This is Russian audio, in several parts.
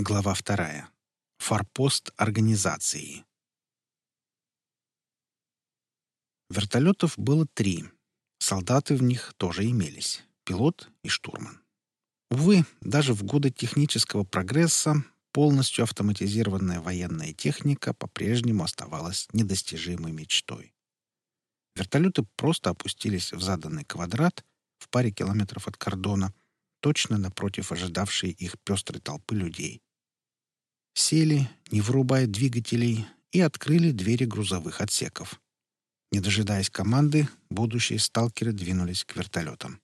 Глава вторая. Форпост организации. Вертолетов было три. Солдаты в них тоже имелись. Пилот и штурман. Увы, даже в годы технического прогресса полностью автоматизированная военная техника по-прежнему оставалась недостижимой мечтой. Вертолеты просто опустились в заданный квадрат в паре километров от кордона, точно напротив ожидавшей их пестрой толпы людей. Сели, не вырубая двигателей, и открыли двери грузовых отсеков. Не дожидаясь команды, будущие сталкеры двинулись к вертолетам.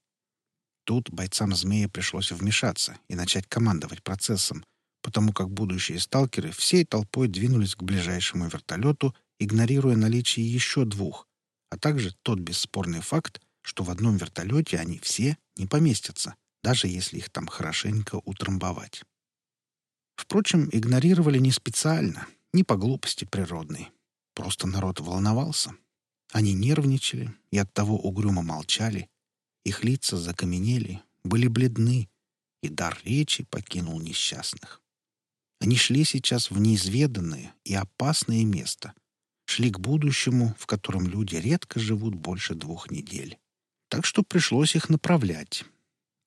Тут бойцам «Змея» пришлось вмешаться и начать командовать процессом, потому как будущие сталкеры всей толпой двинулись к ближайшему вертолету, игнорируя наличие еще двух, а также тот бесспорный факт, что в одном вертолете они все не поместятся, даже если их там хорошенько утрамбовать. Впрочем, игнорировали не специально, не по глупости природной. Просто народ волновался. Они нервничали и оттого угрюмо молчали. Их лица закаменели, были бледны, и дар речи покинул несчастных. Они шли сейчас в неизведанное и опасное место. Шли к будущему, в котором люди редко живут больше двух недель. Так что пришлось их направлять.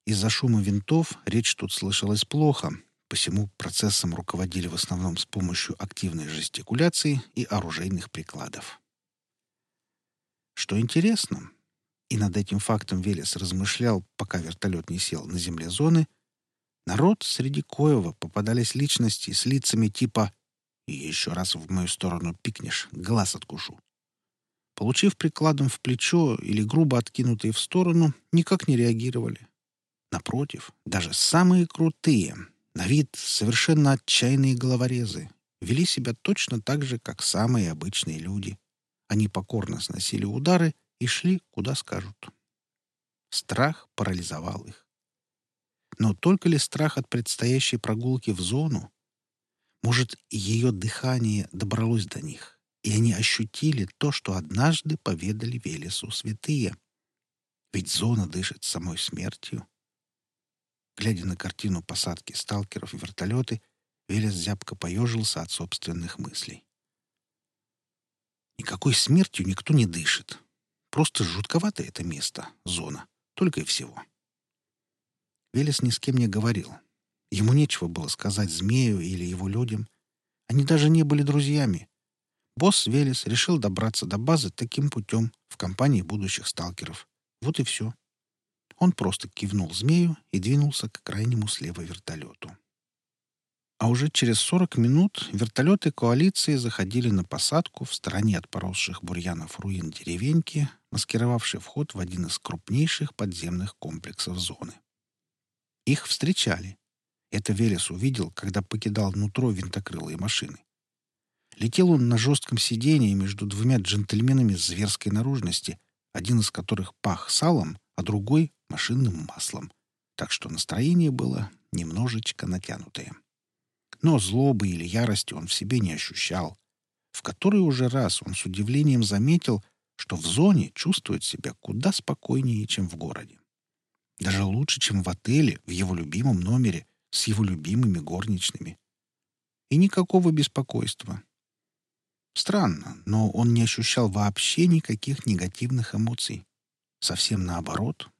Из-за шума винтов речь тут слышалась плохо, посему процессом руководили в основном с помощью активной жестикуляции и оружейных прикладов. Что интересно, и над этим фактом Велес размышлял, пока вертолет не сел на земле зоны, народ среди коего попадались личности с лицами типа «И еще раз в мою сторону пикнешь, глаз откушу». Получив прикладом в плечо или грубо откинутые в сторону, никак не реагировали. Напротив, даже самые крутые, на вид совершенно отчаянные головорезы вели себя точно так же, как самые обычные люди. Они покорно сносили удары и шли, куда скажут. Страх парализовал их. Но только ли страх от предстоящей прогулки в зону? Может, ее дыхание добралось до них, и они ощутили то, что однажды поведали Велесу святые. Ведь зона дышит самой смертью. Глядя на картину посадки сталкеров в вертолеты, Велес зябко поежился от собственных мыслей. Никакой смертью никто не дышит. Просто жутковато это место, зона, только и всего. Велес ни с кем не говорил. Ему нечего было сказать змею или его людям. Они даже не были друзьями. Босс Велес решил добраться до базы таким путем в компании будущих сталкеров. Вот и все. Он просто кивнул змею и двинулся к крайнему слева вертолету. А уже через 40 минут вертолеты коалиции заходили на посадку в стороне от поросших бурьянов руин деревеньки, маскировавшей вход в один из крупнейших подземных комплексов зоны. Их встречали. Это Велес увидел, когда покидал нутро винтокрылые машины. Летел он на жестком сидении между двумя джентльменами зверской наружности, один из которых пах салом, а другой — машинным маслом, так что настроение было немножечко натянутое. Но злобы или ярости он в себе не ощущал. В который уже раз он с удивлением заметил, что в зоне чувствует себя куда спокойнее, чем в городе. Даже лучше, чем в отеле, в его любимом номере, с его любимыми горничными. И никакого беспокойства. Странно, но он не ощущал вообще никаких негативных эмоций. Совсем наоборот.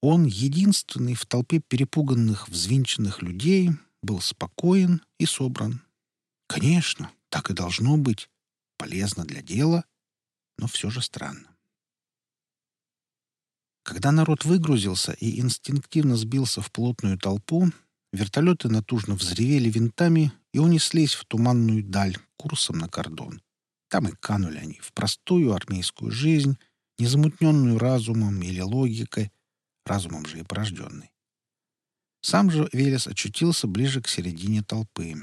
Он, единственный в толпе перепуганных, взвинченных людей, был спокоен и собран. Конечно, так и должно быть. Полезно для дела, но все же странно. Когда народ выгрузился и инстинктивно сбился в плотную толпу, вертолеты натужно взревели винтами и унеслись в туманную даль курсом на кордон. Там и канули они в простую армейскую жизнь, незамутненную разумом или логикой, разумом же и порожденной. Сам же Велес очутился ближе к середине толпы.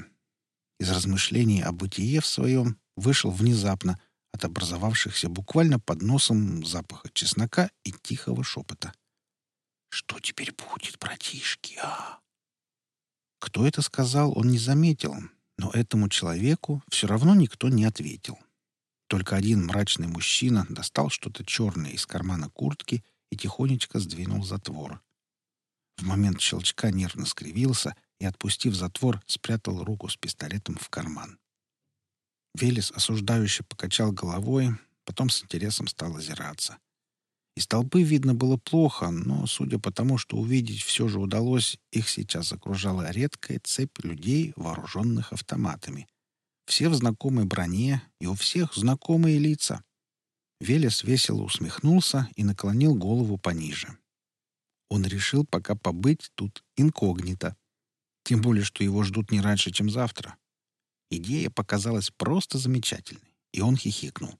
Из размышлений о бытие в своем вышел внезапно от образовавшихся буквально под носом запаха чеснока и тихого шепота. «Что теперь будет, братишки, а?» Кто это сказал, он не заметил, но этому человеку все равно никто не ответил. Только один мрачный мужчина достал что-то черное из кармана куртки и тихонечко сдвинул затвор. В момент щелчка нервно скривился и, отпустив затвор, спрятал руку с пистолетом в карман. Велес осуждающе покачал головой, потом с интересом стал озираться. Из толпы видно было плохо, но, судя по тому, что увидеть все же удалось, их сейчас окружала редкая цепь людей, вооруженных автоматами. Все в знакомой броне, и у всех знакомые лица. Велес весело усмехнулся и наклонил голову пониже. Он решил пока побыть тут инкогнито. Тем более, что его ждут не раньше, чем завтра. Идея показалась просто замечательной, и он хихикнул.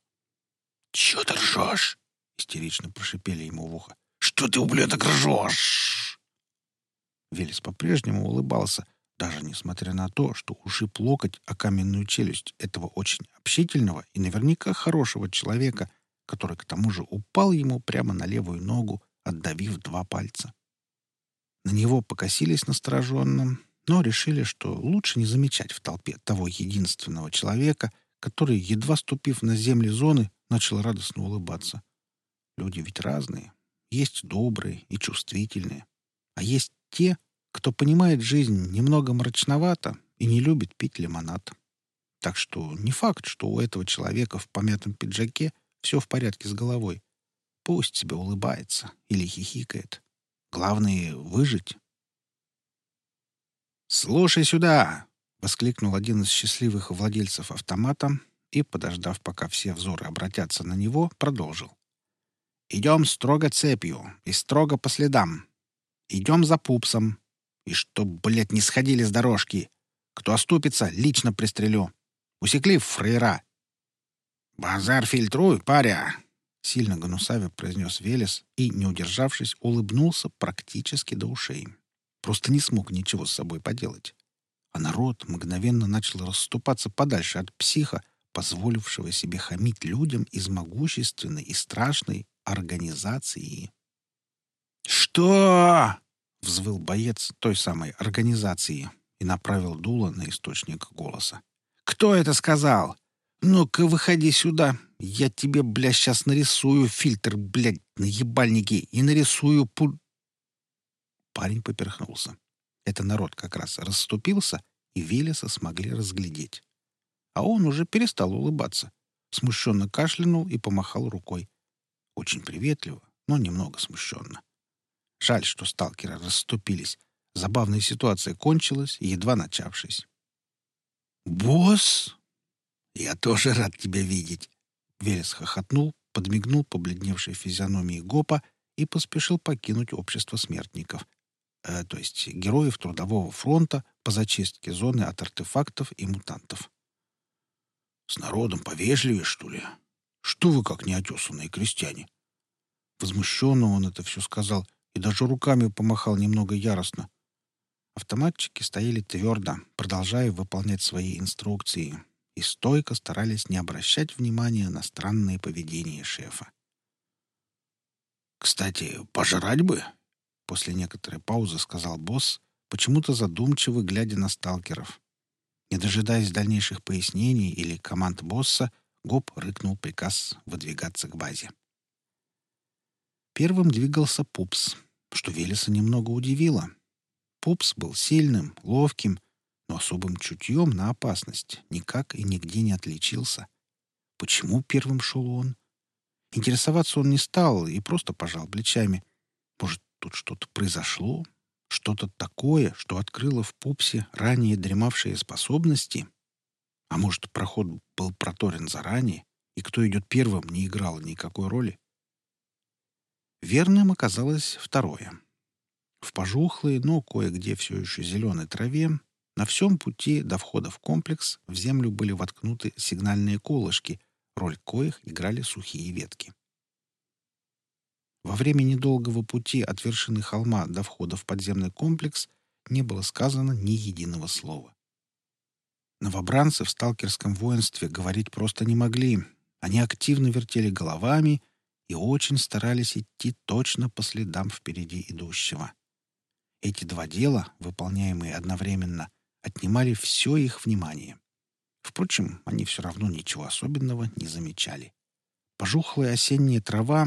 «Чё ты ржёшь?» — истерично прошипели ему в ухо. «Что ты, ублюдок, ржёшь?» Велес по-прежнему улыбался, даже несмотря на то, что ушиб локоть о каменную челюсть этого очень общительного и наверняка хорошего человека, который к тому же упал ему прямо на левую ногу, отдавив два пальца. На него покосились настороженно, но решили, что лучше не замечать в толпе того единственного человека, который, едва ступив на земли зоны, начал радостно улыбаться. Люди ведь разные. Есть добрые и чувствительные. А есть те, кто понимает жизнь немного мрачновато и не любит пить лимонад. Так что не факт, что у этого человека в помятом пиджаке все в порядке с головой. Пусть себе улыбается или хихикает. Главное — выжить. «Слушай сюда!» — воскликнул один из счастливых владельцев автомата и, подождав, пока все взоры обратятся на него, продолжил. «Идем строго цепью и строго по следам. Идем за пупсом. И чтоб, блядь, не сходили с дорожки. Кто оступится, лично пристрелю. Усекли фрейра». «Базар фильтруй, паря!» — сильно гнусаве произнес Велес и, не удержавшись, улыбнулся практически до ушей. Просто не смог ничего с собой поделать. А народ мгновенно начал расступаться подальше от психа, позволившего себе хамить людям из могущественной и страшной организации. «Что?» — взвыл боец той самой организации и направил дуло на источник голоса. «Кто это сказал? Ну-ка, выходи сюда. Я тебе, бля, сейчас нарисую фильтр, блядь, на ебальнике и нарисую пуль...» Парень поперхнулся. Это народ как раз расступился, и Велеса смогли разглядеть. А он уже перестал улыбаться. Смущенно кашлянул и помахал рукой. Очень приветливо, но немного смущенно. Жаль, что сталкеры расступились. Забавная ситуация кончилась, едва начавшись. «Босс!» «Я тоже рад тебя видеть!» Велес хохотнул, подмигнул побледневшей физиономии Гопа и поспешил покинуть общество смертников, э, то есть героев Трудового фронта по зачистке зоны от артефактов и мутантов. «С народом повежливее, что ли? Что вы как неотесанные крестьяне?» Возмущенно он это все сказал и даже руками помахал немного яростно. Автоматчики стояли твердо, продолжая выполнять свои инструкции, и стойко старались не обращать внимания на странное поведение шефа. «Кстати, пожрать бы!» После некоторой паузы сказал босс, почему-то задумчиво глядя на сталкеров. Не дожидаясь дальнейших пояснений или команд босса, Гоп рыкнул приказ выдвигаться к базе. Первым двигался Пупс, что Велеса немного удивило. Пупс был сильным, ловким, но особым чутьем на опасность никак и нигде не отличился. Почему первым шел он? Интересоваться он не стал и просто пожал плечами. Может, тут что-то произошло? Что-то такое, что открыло в пупсе ранее дремавшие способности? А может, проход был проторен заранее, и кто идет первым, не играл никакой роли? Верным оказалось второе. В пожухлой, но кое-где все еще зеленой траве на всем пути до входа в комплекс в землю были воткнуты сигнальные колышки, роль коих играли сухие ветки. Во время недолгого пути от вершины холма до входа в подземный комплекс не было сказано ни единого слова. Новобранцы в сталкерском воинстве говорить просто не могли. Они активно вертели головами и очень старались идти точно по следам впереди идущего. Эти два дела, выполняемые одновременно, отнимали все их внимание. Впрочем, они все равно ничего особенного не замечали. Пожухлая осенняя трава,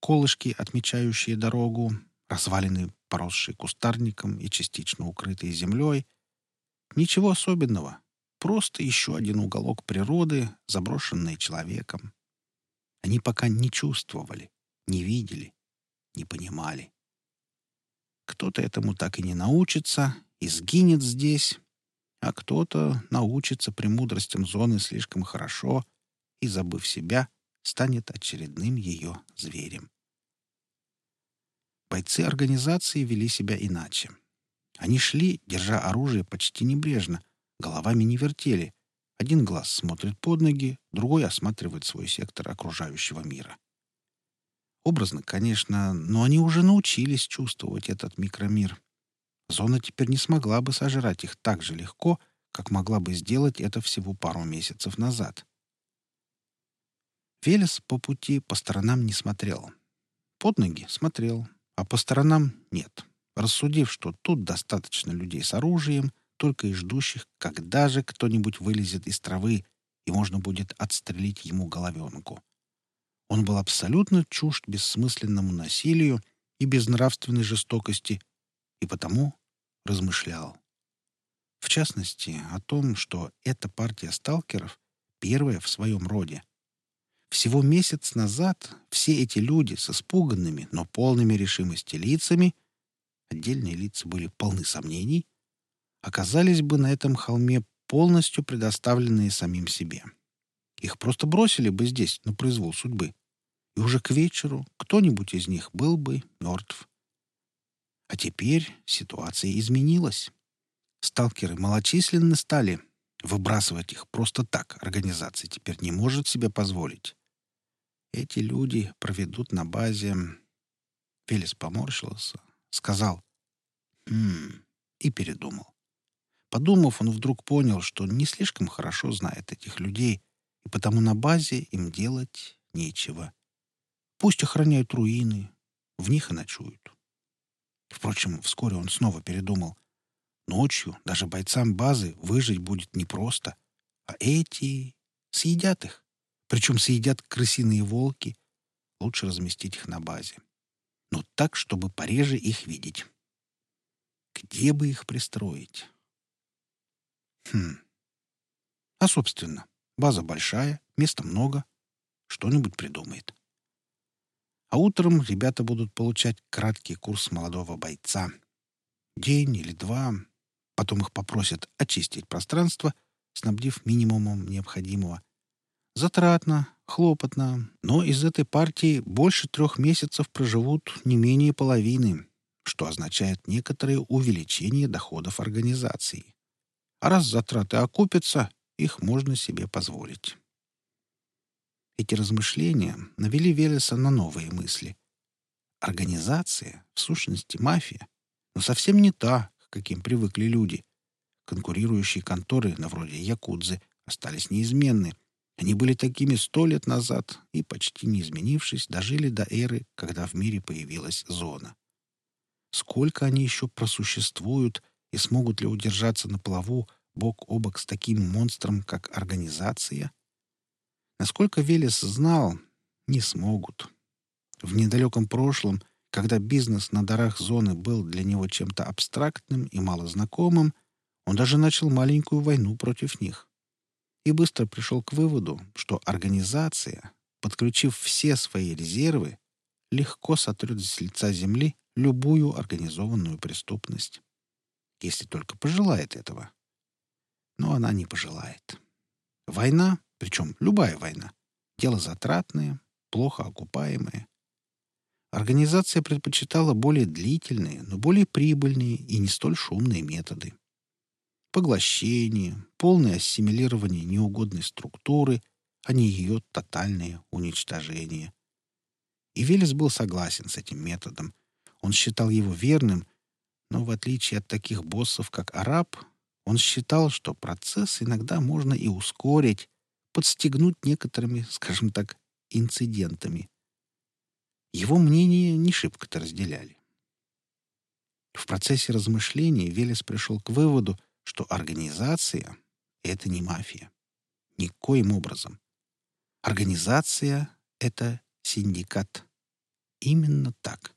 колышки, отмечающие дорогу, развалины поросшие кустарником и частично укрытые землей. Ничего особенного. Просто еще один уголок природы, заброшенный человеком. Они пока не чувствовали, не видели, не понимали. Кто-то этому так и не научится и сгинет здесь, а кто-то научится премудростям зоны слишком хорошо и, забыв себя, станет очередным ее зверем. Бойцы организации вели себя иначе. Они шли, держа оружие почти небрежно, головами не вертели. Один глаз смотрит под ноги, другой осматривает свой сектор окружающего мира. Образно, конечно, но они уже научились чувствовать этот микромир. Зона теперь не смогла бы сожрать их так же легко, как могла бы сделать это всего пару месяцев назад. Велес по пути по сторонам не смотрел. Под ноги смотрел, а по сторонам — нет, рассудив, что тут достаточно людей с оружием, только и ждущих, когда же кто-нибудь вылезет из травы, и можно будет отстрелить ему головенку. Он был абсолютно чужд бессмысленному насилию и безнравственной жестокости, и потому размышлял. В частности, о том, что эта партия сталкеров первая в своем роде. Всего месяц назад все эти люди с испуганными, но полными решимости лицами отдельные лица были полны сомнений, оказались бы на этом холме полностью предоставленные самим себе. Их просто бросили бы здесь, на произвол судьбы и уже к вечеру кто-нибудь из них был бы мертв. А теперь ситуация изменилась. Сталкеры малочисленны стали. Выбрасывать их просто так организация теперь не может себе позволить. Эти люди проведут на базе... Велес поморщился, сказал «Хм...» и передумал. Подумав, он вдруг понял, что не слишком хорошо знает этих людей, и потому на базе им делать нечего. Пусть охраняют руины, в них и ночуют. Впрочем, вскоре он снова передумал. Ночью даже бойцам базы выжить будет непросто, а эти съедят их. Причем съедят крысиные волки. Лучше разместить их на базе. Но так, чтобы пореже их видеть. Где бы их пристроить? Хм. А, собственно, база большая, места много. Что-нибудь придумает. А утром ребята будут получать краткий курс молодого бойца. День или два. Потом их попросят очистить пространство, снабдив минимумом необходимого. Затратно, хлопотно, но из этой партии больше трех месяцев проживут не менее половины, что означает некоторое увеличение доходов организации. А раз затраты окупятся, их можно себе позволить. Эти размышления навели Велеса на новые мысли. Организация, в сущности, мафия, но совсем не та, к каким привыкли люди. Конкурирующие конторы, на вроде Якудзы, остались неизменны. Они были такими сто лет назад и, почти не изменившись, дожили до эры, когда в мире появилась зона. Сколько они еще просуществуют и смогут ли удержаться на плаву бок о бок с таким монстром, как организация — Насколько Велес знал, не смогут. В недалеком прошлом, когда бизнес на дарах зоны был для него чем-то абстрактным и малознакомым, он даже начал маленькую войну против них. И быстро пришел к выводу, что организация, подключив все свои резервы, легко сотрет с лица земли любую организованную преступность. Если только пожелает этого. Но она не пожелает. Война причем любая война. Дело затратное, плохо окупаемое. Организация предпочитала более длительные, но более прибыльные и не столь шумные методы. Поглощение, полное ассимилирование неугодной структуры, а не ее тотальное уничтожение. И Велес был согласен с этим методом. Он считал его верным, но в отличие от таких боссов, как араб, он считал, что процесс иногда можно и ускорить, подстегнуть некоторыми, скажем так, инцидентами. Его мнение не шибко-то разделяли. В процессе размышлений Велес пришел к выводу, что организация — это не мафия. Никоим образом. Организация — это синдикат. Именно так.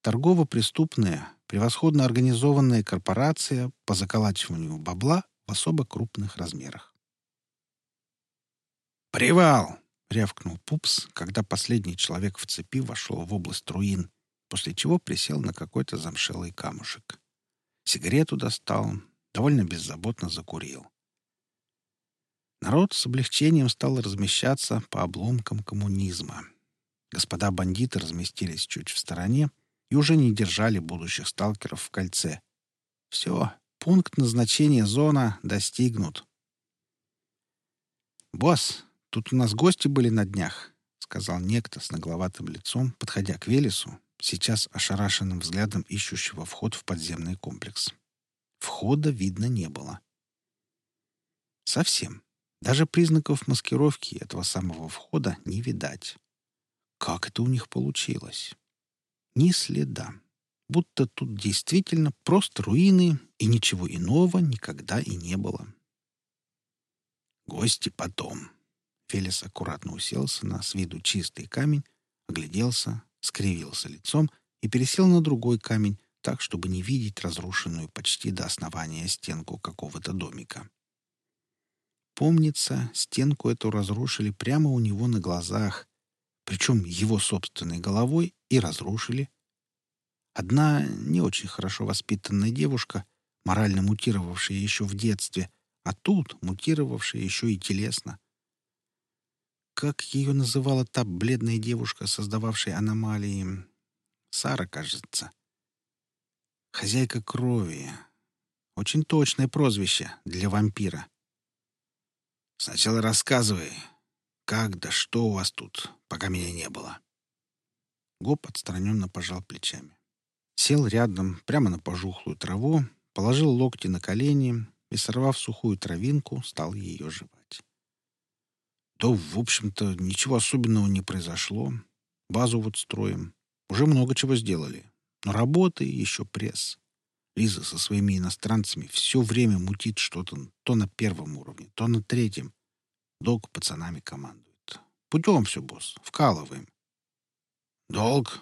Торгово-преступная, превосходно организованная корпорация по заколачиванию бабла в особо крупных размерах. «Привал!» — рявкнул Пупс, когда последний человек в цепи вошел в область руин, после чего присел на какой-то замшелый камушек. Сигарету достал, довольно беззаботно закурил. Народ с облегчением стал размещаться по обломкам коммунизма. Господа бандиты разместились чуть в стороне и уже не держали будущих сталкеров в кольце. Все, пункт назначения зона достигнут. «Босс, тут у нас гости были на днях», — сказал некто с нагловатым лицом, подходя к Велесу, сейчас ошарашенным взглядом ищущего вход в подземный комплекс. Входа видно не было. Совсем. Даже признаков маскировки этого самого входа не видать. Как это у них получилось? Ни следа. Будто тут действительно просто руины, и ничего иного никогда и не было. Гости потом. Фелис аккуратно уселся на с виду чистый камень, огляделся, скривился лицом и пересел на другой камень, так, чтобы не видеть разрушенную почти до основания стенку какого-то домика. Помнится, стенку эту разрушили прямо у него на глазах, причем его собственной головой, и разрушили. Одна не очень хорошо воспитанная девушка, морально мутировавшая еще в детстве, а тут мутировавшая еще и телесно. Как ее называла та бледная девушка, создававшая аномалии? Сара, кажется. Хозяйка крови. Очень точное прозвище для вампира. Сначала рассказывай, как да что у вас тут, пока меня не было. Гоп отстраненно пожал плечами. Сел рядом, прямо на пожухлую траву, положил локти на колени и, сорвав сухую травинку, стал ее жевать. Да, в общем-то, ничего особенного не произошло. Базу вот строим. Уже много чего сделали. Но работы еще пресс. Лиза со своими иностранцами все время мутит что-то то на первом уровне, то на третьем. Долг пацанами командует. Путем все, босс. Вкалываем. Долг?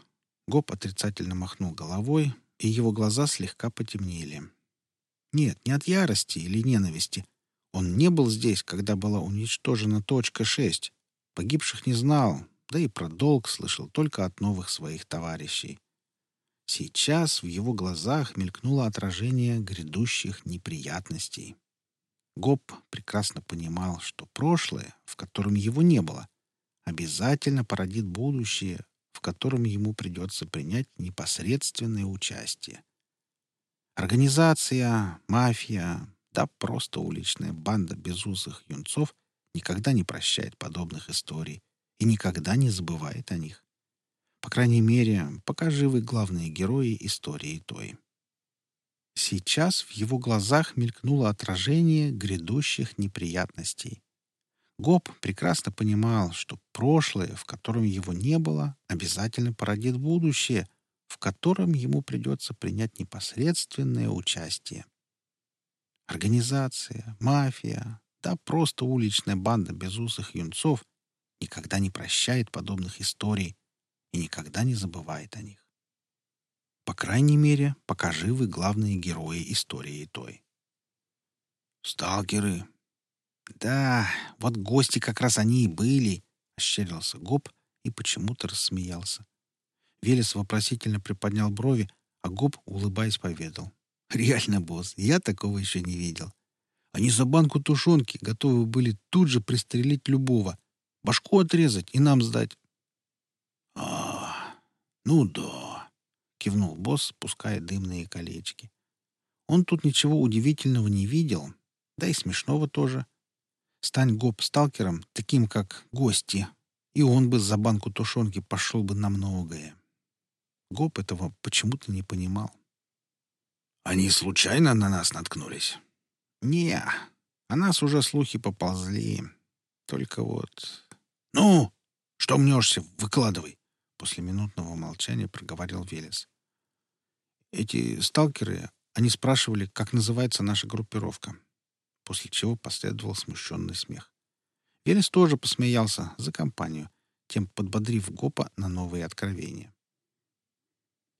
Гоп отрицательно махнул головой, и его глаза слегка потемнели. Нет, не от ярости или ненависти. Он не был здесь, когда была уничтожена точка 6. Погибших не знал, да и про долг слышал только от новых своих товарищей. Сейчас в его глазах мелькнуло отражение грядущих неприятностей. Гоп прекрасно понимал, что прошлое, в котором его не было, обязательно породит будущее, котором ему придется принять непосредственное участие. Организация, мафия, да просто уличная банда безусых юнцов никогда не прощает подобных историй и никогда не забывает о них. По крайней мере, пока живы главные герои истории той. Сейчас в его глазах мелькнуло отражение грядущих неприятностей. Гоб прекрасно понимал, что прошлое, в котором его не было, обязательно породит будущее, в котором ему придется принять непосредственное участие. Организация, мафия, да просто уличная банда безусых юнцов никогда не прощает подобных историй и никогда не забывает о них. По крайней мере, пока живы главные герои истории той. «Сталкеры!» «Да, вот гости как раз они и были!» — ощерился Гоб и почему-то рассмеялся. Велес вопросительно приподнял брови, а Гоб, улыбаясь, поведал. «Реально, босс, я такого еще не видел. Они за банку тушенки готовы были тут же пристрелить любого, башку отрезать и нам сдать. «А, ну да», — кивнул босс, пуская дымные колечки. Он тут ничего удивительного не видел, да и смешного тоже. Стань гоп сталкером, таким как гости, и он бы за банку тушенки пошел бы на многое. Гоп этого почему-то не понимал. «Они случайно на нас наткнулись?» «Не, о нас уже слухи поползли. Только вот...» «Ну, что мнешься? Выкладывай!» После минутного молчания проговорил Велес. Эти сталкеры, они спрашивали, как называется наша группировка. После чего последовал смущенный смех. Велес тоже посмеялся за компанию, тем подбодрив Гопа на новые откровения.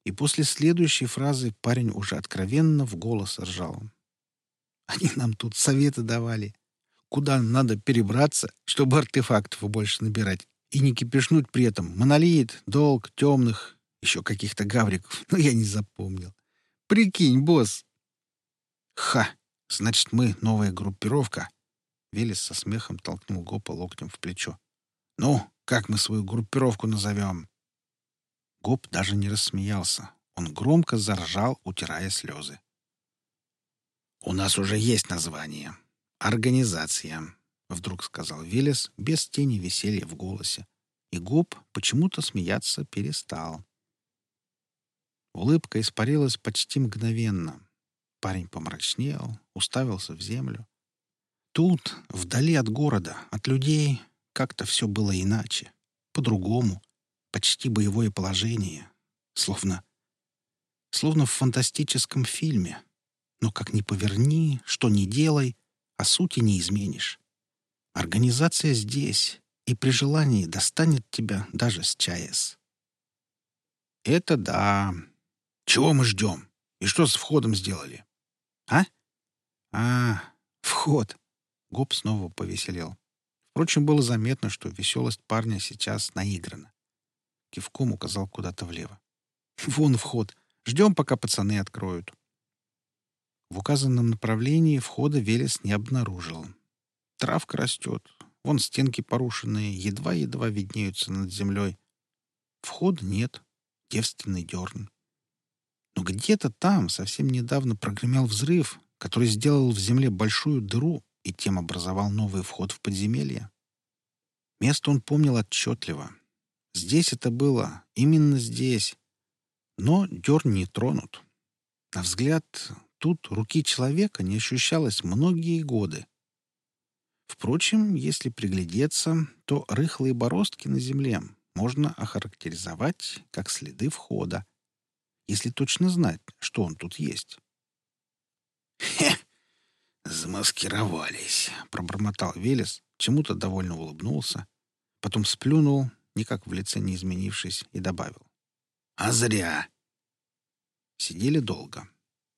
И после следующей фразы парень уже откровенно в голос ржал. Они нам тут советы давали. Куда надо перебраться, чтобы артефактов больше набирать, и не кипишнуть при этом монолит, долг, темных, еще каких-то гавриков. Но я не запомнил. Прикинь, босс. Ха! Значит, мы новая группировка. Велес со смехом толкнул Гопа локтем в плечо. Ну, как мы свою группировку назовем? Гоп даже не рассмеялся. Он громко заржал, утирая слезы. «У нас уже есть название. Организация», — вдруг сказал Велес без тени веселья в голосе. И Гоп почему-то смеяться перестал. Улыбка испарилась почти мгновенно. Парень помрачнел, уставился в землю. Тут, вдали от города, от людей, как-то все было иначе, по-другому, почти боевое положение, словно... словно в фантастическом фильме. Но как ни поверни, что ни делай, а сути не изменишь. Организация здесь, и при желании достанет тебя даже с ЧАЭС. Это да, чего мы ждем? И что с входом сделали? А? Вход. Гоп снова повеселел. Впрочем, было заметно, что веселость парня сейчас наиграна. Кивком указал куда-то влево. Вон вход. Ждем, пока пацаны откроют. В указанном направлении входа Велес не обнаружил. Травка растет. Вон стенки порушенные, едва-едва виднеются над землей. Входа нет. Девственный дерн. Но где-то там совсем недавно прогремел взрыв, который сделал в земле большую дыру и тем образовал новый вход в подземелье. Место он помнил отчетливо. Здесь это было, именно здесь. Но дерн не тронут. На взгляд, тут руки человека не ощущалось многие годы. Впрочем, если приглядеться, то рыхлые бороздки на земле можно охарактеризовать как следы входа, если точно знать, что он тут есть. «Хе! Замаскировались!» — пробормотал Велес, чему-то довольно улыбнулся, потом сплюнул, никак в лице не изменившись, и добавил. «А зря!» Сидели долго.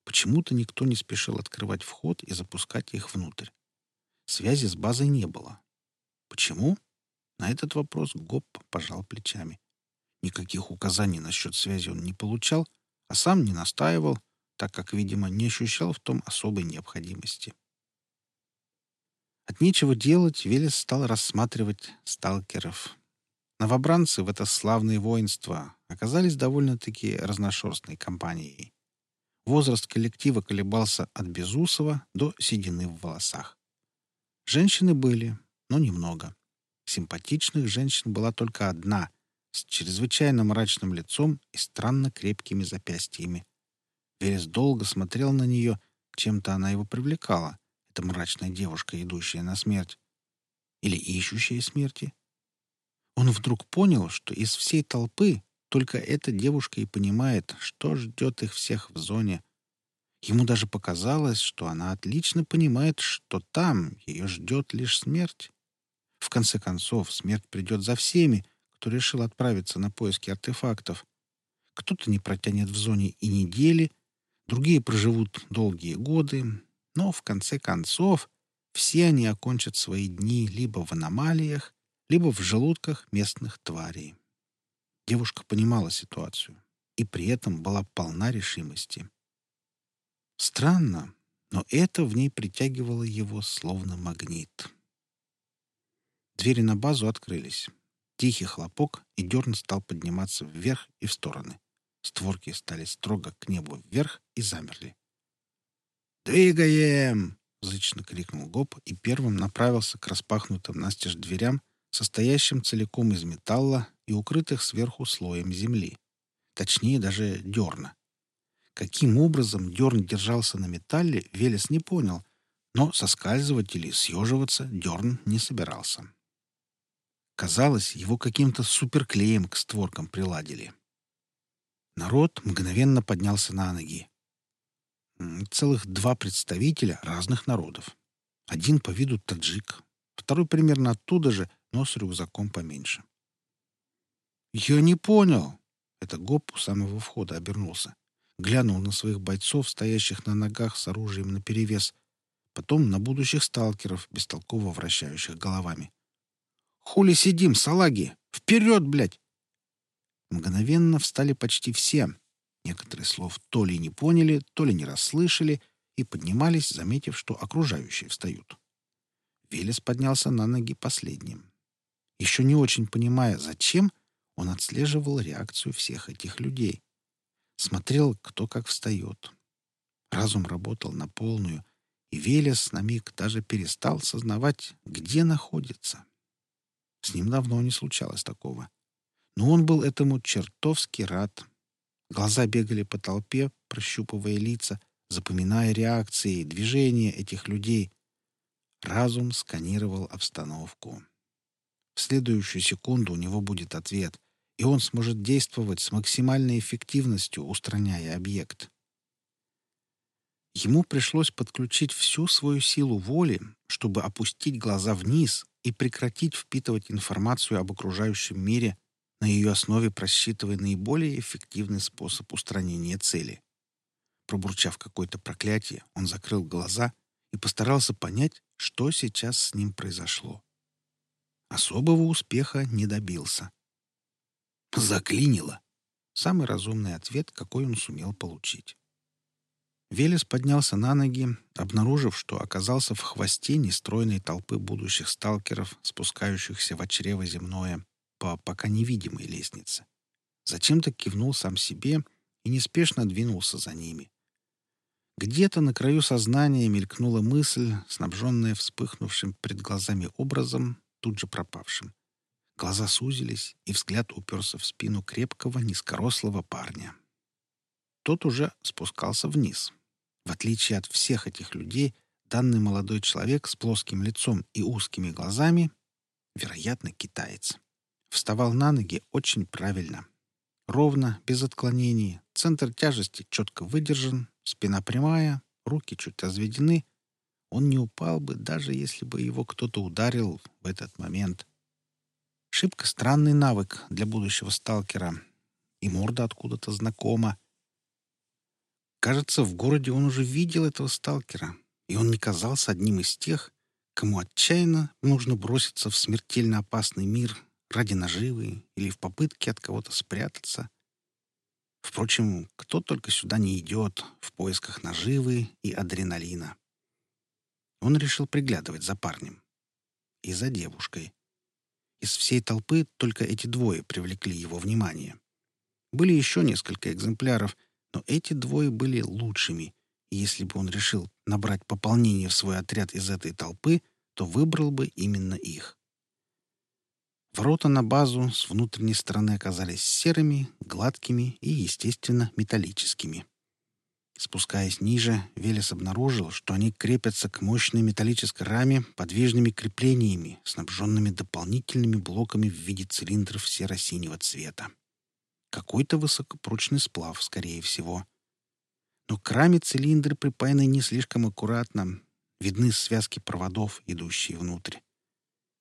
Почему-то никто не спешил открывать вход и запускать их внутрь. Связи с базой не было. Почему? На этот вопрос Гоп пожал плечами. Никаких указаний насчет связи он не получал, а сам не настаивал, так как, видимо, не ощущал в том особой необходимости. От нечего делать Велес стал рассматривать сталкеров. Новобранцы в это славное воинство оказались довольно-таки разношерстной компанией. Возраст коллектива колебался от Безусова до седины в волосах. Женщины были, но немного. Симпатичных женщин была только одна, с чрезвычайно мрачным лицом и странно крепкими запястьями. Верес долго смотрел на нее, чем-то она его привлекала, эта мрачная девушка, идущая на смерть. Или ищущая смерти. Он вдруг понял, что из всей толпы только эта девушка и понимает, что ждет их всех в зоне. Ему даже показалось, что она отлично понимает, что там ее ждет лишь смерть. В конце концов, смерть придет за всеми, кто решил отправиться на поиски артефактов. Кто-то не протянет в зоне и недели, другие проживут долгие годы, но в конце концов все они окончат свои дни либо в аномалиях, либо в желудках местных тварей. Девушка понимала ситуацию и при этом была полна решимости. Странно, но это в ней притягивало его словно магнит. Двери на базу открылись. Тихий хлопок, и дерн стал подниматься вверх и в стороны. Створки стали строго к небу вверх и замерли. «Двигаем!» — зычно крикнул Гоп и первым направился к распахнутым настежь дверям, состоящим целиком из металла и укрытых сверху слоем земли. Точнее, даже дерна. Каким образом дерн держался на металле, Велес не понял, но соскальзывать или съеживаться дерн не собирался. Казалось, его каким-то суперклеем к створкам приладили. Народ мгновенно поднялся на ноги. Целых два представителя разных народов. Один по виду таджик, второй примерно оттуда же, но с рюкзаком поменьше. «Я не понял. Это Гоп у самого входа обернулся. Глянул на своих бойцов, стоящих на ногах с оружием наперевес. Потом на будущих сталкеров, бестолково вращающих головами. «Хули сидим, салаги! Вперед, блядь!» Мгновенно встали почти все. Некоторые слов то ли не поняли, то ли не расслышали и поднимались, заметив, что окружающие встают. Велес поднялся на ноги последним. Еще не очень понимая, зачем, он отслеживал реакцию всех этих людей. Смотрел, кто как встает. Разум работал на полную, и Велес на миг даже перестал сознавать, где находится. С ним давно не случалось такого. Но он был этому чертовски рад. Глаза бегали по толпе, прощупывая лица, запоминая реакции и движения этих людей. Разум сканировал обстановку. В следующую секунду у него будет ответ, и он сможет действовать с максимальной эффективностью, устраняя объект. Ему пришлось подключить всю свою силу воли, чтобы опустить глаза вниз и прекратить впитывать информацию об окружающем мире, на ее основе просчитывая наиболее эффективный способ устранения цели. Пробурчав какое-то проклятие, он закрыл глаза и постарался понять, что сейчас с ним произошло. Особого успеха не добился. «Заклинило!» — самый разумный ответ, какой он сумел получить. Велес поднялся на ноги, обнаружив, что оказался в хвосте нестройной толпы будущих сталкеров, спускающихся в чрево земное по пока невидимой лестнице. Зачем-то кивнул сам себе и неспешно двинулся за ними. Где-то на краю сознания мелькнула мысль, снабженная вспыхнувшим пред глазами образом, тут же пропавшим. Глаза сузились, и взгляд уперся в спину крепкого, низкорослого парня. Тот уже спускался вниз, в отличие от всех этих людей, данный молодой человек с плоским лицом и узкими глазами, вероятно, китаец, вставал на ноги очень правильно. Ровно, без отклонений, центр тяжести четко выдержан, спина прямая, руки чуть разведены. Он не упал бы, даже если бы его кто-то ударил в этот момент. Шибко странный навык для будущего сталкера. И морда откуда-то знакома. Кажется, в городе он уже видел этого сталкера, и он не казался одним из тех, кому отчаянно нужно броситься в смертельно опасный мир ради наживы или в попытке от кого-то спрятаться. Впрочем, кто только сюда не идет в поисках наживы и адреналина. Он решил приглядывать за парнем и за девушкой. Из всей толпы только эти двое привлекли его внимание. Были еще несколько экземпляров — но эти двое были лучшими, и если бы он решил набрать пополнение в свой отряд из этой толпы, то выбрал бы именно их. Ворота на базу с внутренней стороны оказались серыми, гладкими и, естественно, металлическими. Спускаясь ниже, Велес обнаружил, что они крепятся к мощной металлической раме подвижными креплениями, снабженными дополнительными блоками в виде цилиндров серо-синего цвета. Какой-то высокопрочный сплав, скорее всего. Но к раме цилиндры припаяны не слишком аккуратно. Видны связки проводов, идущие внутрь.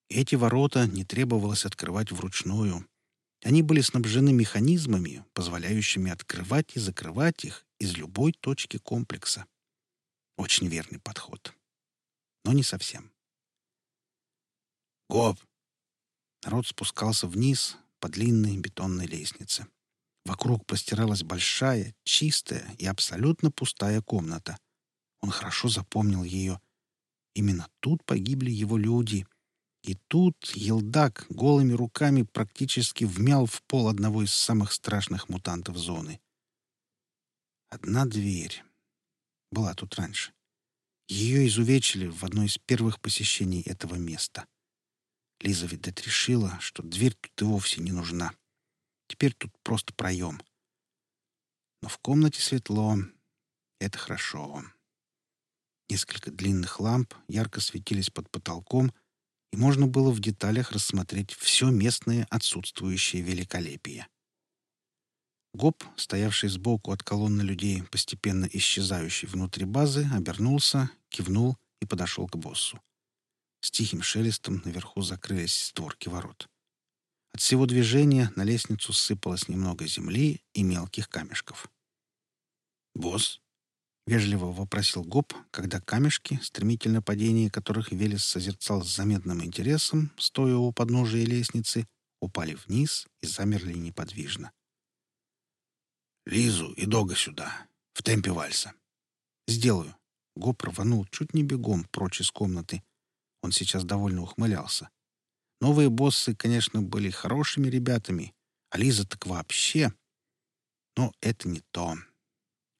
Эти ворота не требовалось открывать вручную. Они были снабжены механизмами, позволяющими открывать и закрывать их из любой точки комплекса. Очень верный подход. Но не совсем. «Гоп!» Народ спускался вниз по длинной бетонной лестнице. Вокруг простиралась большая, чистая и абсолютно пустая комната. Он хорошо запомнил ее. Именно тут погибли его люди. И тут Елдак голыми руками практически вмял в пол одного из самых страшных мутантов зоны. Одна дверь. Была тут раньше. Ее изувечили в одно из первых посещений этого места. Лиза, видать, решила, что дверь тут и вовсе не нужна. Теперь тут просто проем. Но в комнате светло. Это хорошо. Несколько длинных ламп ярко светились под потолком, и можно было в деталях рассмотреть все местное отсутствующее великолепие. Гоп, стоявший сбоку от колонны людей, постепенно исчезающий внутри базы, обернулся, кивнул и подошел к боссу. С тихим шелестом наверху закрылись створки ворот. От всего движения на лестницу сыпалось немного земли и мелких камешков. «Босс?» — вежливо вопросил Гоб, когда камешки, стремительное падение которых Велес созерцал с заметным интересом, стоя у подножия лестницы, упали вниз и замерли неподвижно. «Лизу и Дога сюда, в темпе вальса». «Сделаю». Гоб рванул чуть не бегом прочь из комнаты. Он сейчас довольно ухмылялся. Новые боссы, конечно, были хорошими ребятами, а Лиза так вообще. Но это не то.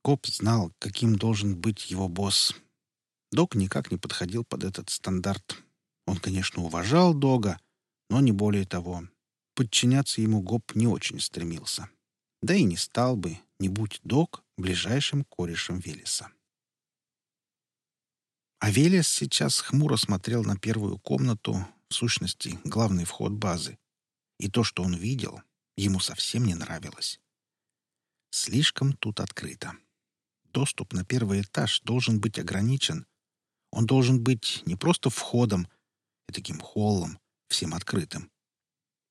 Коп знал, каким должен быть его босс. Дог никак не подходил под этот стандарт. Он, конечно, уважал Дога, но не более того. Подчиняться ему Гоп не очень стремился. Да и не стал бы, не будь Дог ближайшим корешем Велеса. А Велес сейчас хмуро смотрел на первую комнату, в сущности, главный вход базы. И то, что он видел, ему совсем не нравилось. Слишком тут открыто. Доступ на первый этаж должен быть ограничен. Он должен быть не просто входом, и таким холлом, всем открытым.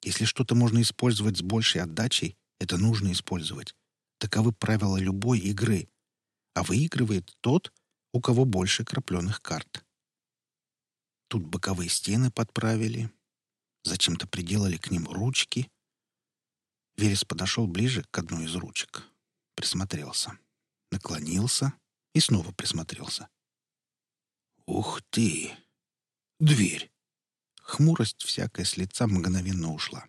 Если что-то можно использовать с большей отдачей, это нужно использовать. Таковы правила любой игры. А выигрывает тот, у кого больше крапленых карт. Тут боковые стены подправили. Зачем-то приделали к ним ручки. Верес подошел ближе к одной из ручек. Присмотрелся. Наклонился и снова присмотрелся. «Ух ты! Дверь!» Хмурость всякая с лица мгновенно ушла.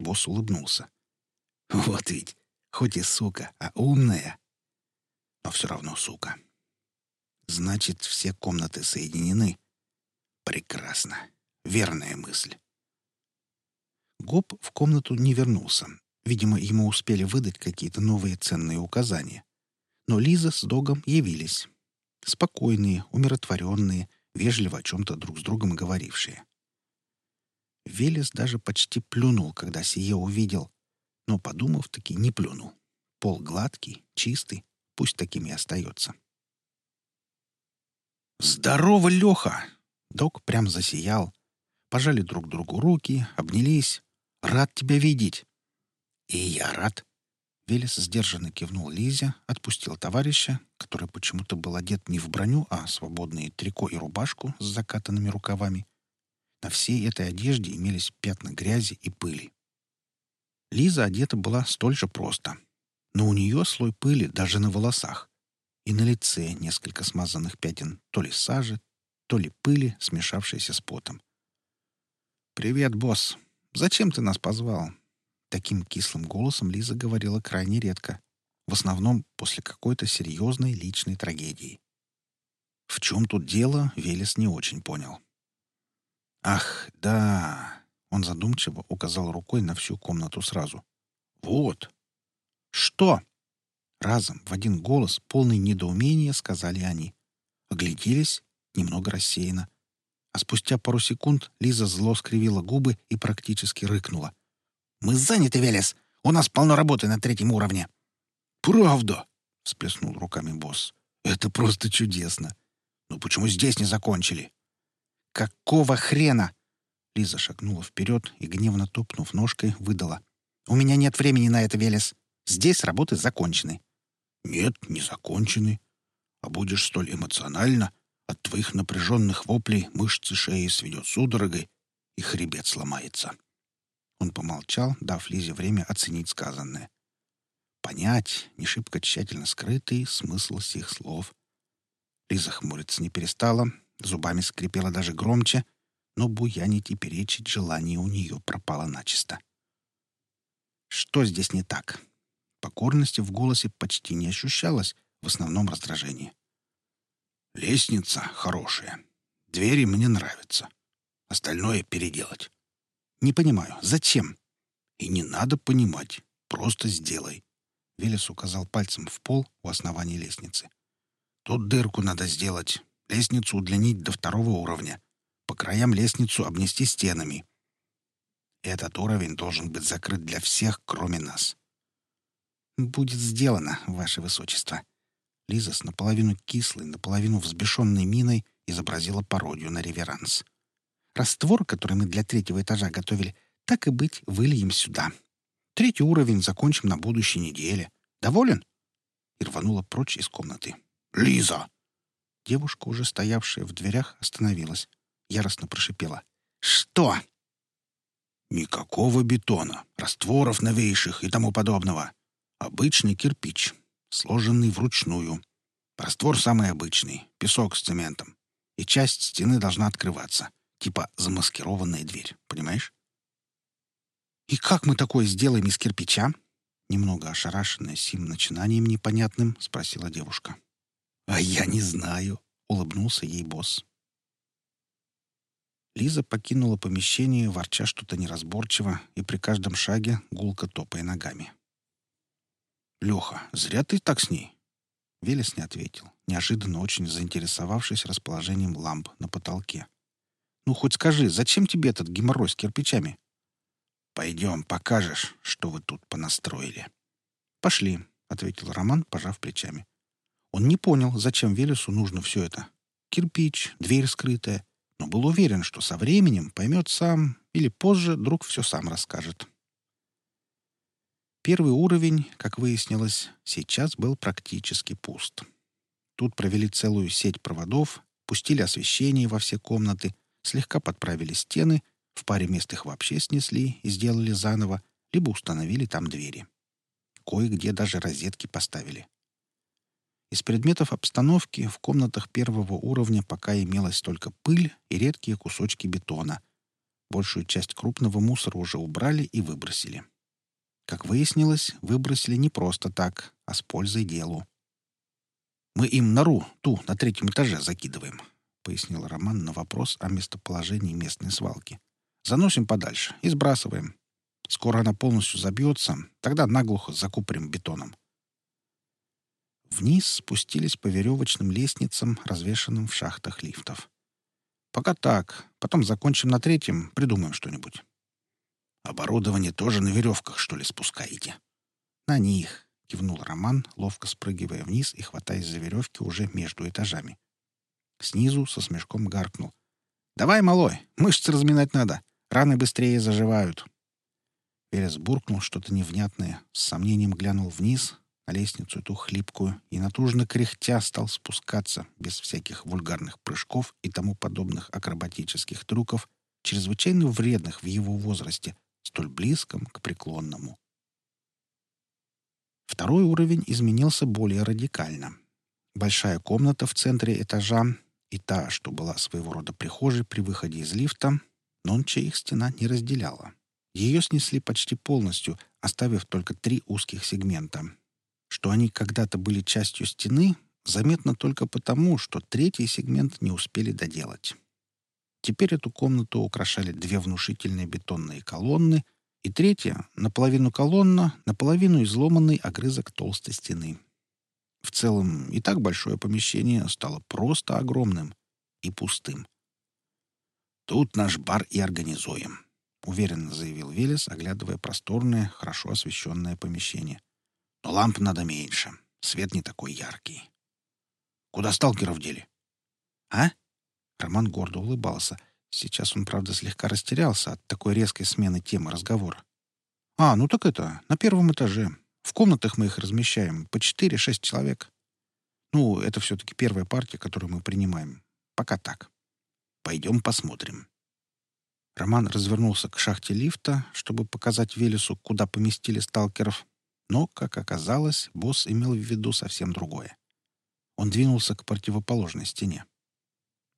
Босс улыбнулся. «Вот ведь, хоть и сука, а умная, но все равно сука. Значит, все комнаты соединены. Прекрасно. Верная мысль. Гоб в комнату не вернулся. Видимо, ему успели выдать какие-то новые ценные указания. Но Лиза с Догом явились. Спокойные, умиротворенные, вежливо о чем-то друг с другом говорившие. Велес даже почти плюнул, когда сие увидел, но, подумав, таки не плюнул. Пол гладкий, чистый, пусть таким и остается. «Здорово, Леха!» Док прям засиял. Пожали друг другу руки, обнялись. «Рад тебя видеть!» «И я рад!» Велес сдержанно кивнул Лизе, отпустил товарища, который почему-то был одет не в броню, а свободные трико и рубашку с закатанными рукавами. На всей этой одежде имелись пятна грязи и пыли. Лиза одета была столь же просто, но у нее слой пыли даже на волосах и на лице несколько смазанных пятен то ли сажи, то ли пыли, смешавшейся с потом. «Привет, босс. Зачем ты нас позвал?» Таким кислым голосом Лиза говорила крайне редко, в основном после какой-то серьезной личной трагедии. В чем тут дело, Велес не очень понял. «Ах, да!» — он задумчиво указал рукой на всю комнату сразу. «Вот!» «Что?» Разом, в один голос, полный недоумения, сказали они. Огляделись, немного рассеяно. А спустя пару секунд Лиза зло скривила губы и практически рыкнула. «Мы заняты, Велес! У нас полно работы на третьем уровне!» «Правда!» — всплеснул руками босс. «Это просто чудесно! Но почему здесь не закончили?» «Какого хрена?» Лиза шагнула вперед и, гневно топнув ножкой, выдала. «У меня нет времени на это, Велес. Здесь работы закончены. Нет, не закончены. А будешь столь эмоционально, от твоих напряженных воплей мышцы шеи сведет судорогой, и хребет сломается. Он помолчал, дав Лизе время оценить сказанное. Понять, не шибко тщательно скрытый, смысл сих слов. Лиза хмуриться не перестала, зубами скрипела даже громче, но буянить и перечить желание у нее пропало начисто. Что здесь не так? Покорности в голосе почти не ощущалось, в основном раздражение. «Лестница хорошая. Двери мне нравятся. Остальное переделать». «Не понимаю, зачем?» «И не надо понимать. Просто сделай». Велес указал пальцем в пол у основания лестницы. «Тут дырку надо сделать, лестницу удлинить до второго уровня, по краям лестницу обнести стенами. Этот уровень должен быть закрыт для всех, кроме нас. «Будет сделано, ваше высочество». Лиза с наполовину кислой, наполовину взбешенной миной изобразила пародию на реверанс. «Раствор, который мы для третьего этажа готовили, Так и быть, выльем сюда. Третий уровень закончим на будущей неделе. Доволен?» И рванула прочь из комнаты. «Лиза!» Девушка, уже стоявшая в дверях, остановилась. Яростно прошипела. «Что?» «Никакого бетона, растворов новейших и тому подобного. Обычный кирпич, сложенный вручную. Раствор самый обычный, песок с цементом. И часть стены должна открываться. Типа замаскированная дверь, понимаешь? «И как мы такое сделаем из кирпича?» Немного ошарашенная сим начинанием непонятным, спросила девушка. «А я не знаю», — улыбнулся ей босс. Лиза покинула помещение, ворча что-то неразборчиво и при каждом шаге гулко топая ногами. «Леха, зря ты так с ней». Велес не ответил, неожиданно очень заинтересовавшись расположением ламп на потолке. «Ну, хоть скажи, зачем тебе этот геморрой с кирпичами?» «Пойдем, покажешь, что вы тут понастроили». «Пошли», — ответил Роман, пожав плечами. Он не понял, зачем Велесу нужно все это. Кирпич, дверь скрытая, но был уверен, что со временем поймет сам или позже друг все сам расскажет. Первый уровень, как выяснилось, сейчас был практически пуст. Тут провели целую сеть проводов, пустили освещение во все комнаты, слегка подправили стены, в паре мест их вообще снесли и сделали заново, либо установили там двери. Кое-где даже розетки поставили. Из предметов обстановки в комнатах первого уровня пока имелась только пыль и редкие кусочки бетона. Большую часть крупного мусора уже убрали и выбросили. Как выяснилось, выбросили не просто так, а с пользой делу. «Мы им нору, ту, на третьем этаже закидываем», — пояснил Роман на вопрос о местоположении местной свалки. «Заносим подальше и сбрасываем. Скоро она полностью забьется, тогда наглухо закупорим бетоном. Вниз спустились по веревочным лестницам, развешанным в шахтах лифтов. «Пока так. Потом закончим на третьем, придумаем что-нибудь». «Оборудование тоже на веревках, что ли, спускаете?» «На них», — кивнул Роман, ловко спрыгивая вниз и хватаясь за веревки уже между этажами. Снизу со смешком гаркнул. «Давай, малой, мышцы разминать надо. Раны быстрее заживают». Велес буркнул что-то невнятное, с сомнением глянул вниз, на лестницу эту хлипкую и натужно кряхтя стал спускаться без всяких вульгарных прыжков и тому подобных акробатических трюков, чрезвычайно вредных в его возрасте, столь близком к преклонному. Второй уровень изменился более радикально. Большая комната в центре этажа и та, что была своего рода прихожей при выходе из лифта, нонче их стена не разделяла. Ее снесли почти полностью, оставив только три узких сегмента, что они когда-то были частью стены, заметно только потому, что третий сегмент не успели доделать. Теперь эту комнату украшали две внушительные бетонные колонны, и третья — наполовину колонна, наполовину изломанный огрызок толстой стены. В целом, и так большое помещение стало просто огромным и пустым. «Тут наш бар и организуем», — уверенно заявил Велес, оглядывая просторное, хорошо освещенное помещение — но ламп надо меньше. Свет не такой яркий. Куда сталкеров дели? А? Роман гордо улыбался. Сейчас он, правда, слегка растерялся от такой резкой смены темы разговора. А, ну так это, на первом этаже. В комнатах мы их размещаем, по 4-6 человек. Ну, это все-таки первая партия, которую мы принимаем. Пока так. Пойдем посмотрим. Роман развернулся к шахте лифта, чтобы показать Велесу, куда поместили сталкеров, но, как оказалось, босс имел в виду совсем другое. Он двинулся к противоположной стене.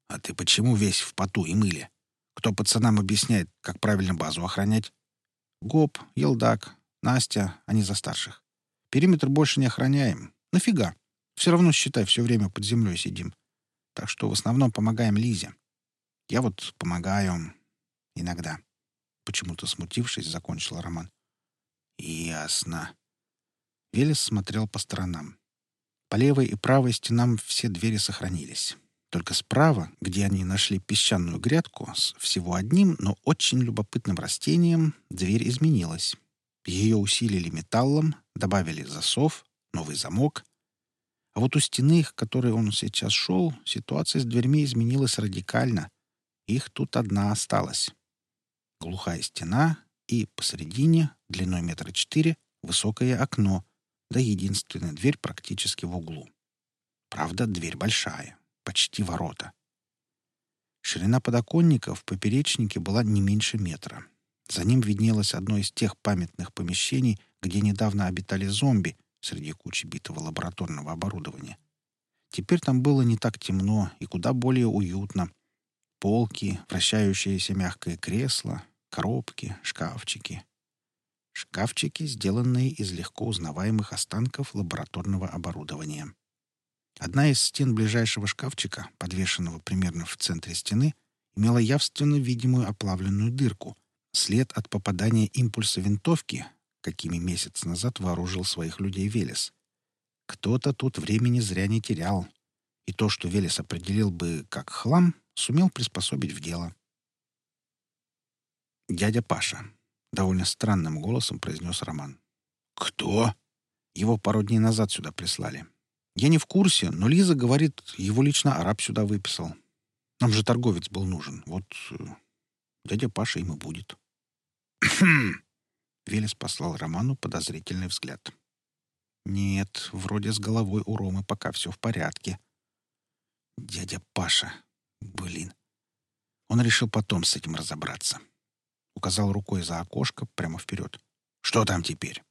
«А ты почему весь в поту и мыле? Кто пацанам объясняет, как правильно базу охранять?» «Гоп, Елдак, Настя, они за старших. Периметр больше не охраняем. Нафига? Все равно, считай, все время под землей сидим. Так что в основном помогаем Лизе. Я вот помогаю иногда». Почему-то смутившись, закончил Роман. «Ясно», Велес смотрел по сторонам. По левой и правой стенам все двери сохранились. Только справа, где они нашли песчаную грядку с всего одним, но очень любопытным растением, дверь изменилась. Ее усилили металлом, добавили засов, новый замок. А вот у стены, к которой он сейчас шел, ситуация с дверьми изменилась радикально. Их тут одна осталась. Глухая стена и посередине, длиной метра четыре, высокое окно, да единственная дверь практически в углу. Правда, дверь большая, почти ворота. Ширина подоконника в поперечнике была не меньше метра. За ним виднелось одно из тех памятных помещений, где недавно обитали зомби среди кучи битого лабораторного оборудования. Теперь там было не так темно и куда более уютно. Полки, вращающееся мягкое кресло, коробки, шкафчики. Шкафчики, сделанные из легко узнаваемых останков лабораторного оборудования. Одна из стен ближайшего шкафчика, подвешенного примерно в центре стены, имела явственно видимую оплавленную дырку, след от попадания импульса винтовки, какими месяц назад вооружил своих людей Велес. Кто-то тут времени зря не терял, и то, что Велес определил бы как хлам, сумел приспособить в дело. «Дядя Паша», — довольно странным голосом произнес Роман. «Кто?» Его пару дней назад сюда прислали. Я не в курсе, но Лиза говорит, его лично араб сюда выписал. Нам же торговец был нужен. Вот э, дядя Паша им и будет. Велес послал Роману подозрительный взгляд. Нет, вроде с головой у Ромы пока все в порядке. Дядя Паша. Блин. Он решил потом с этим разобраться. Указал рукой за окошко прямо вперед. Что там теперь?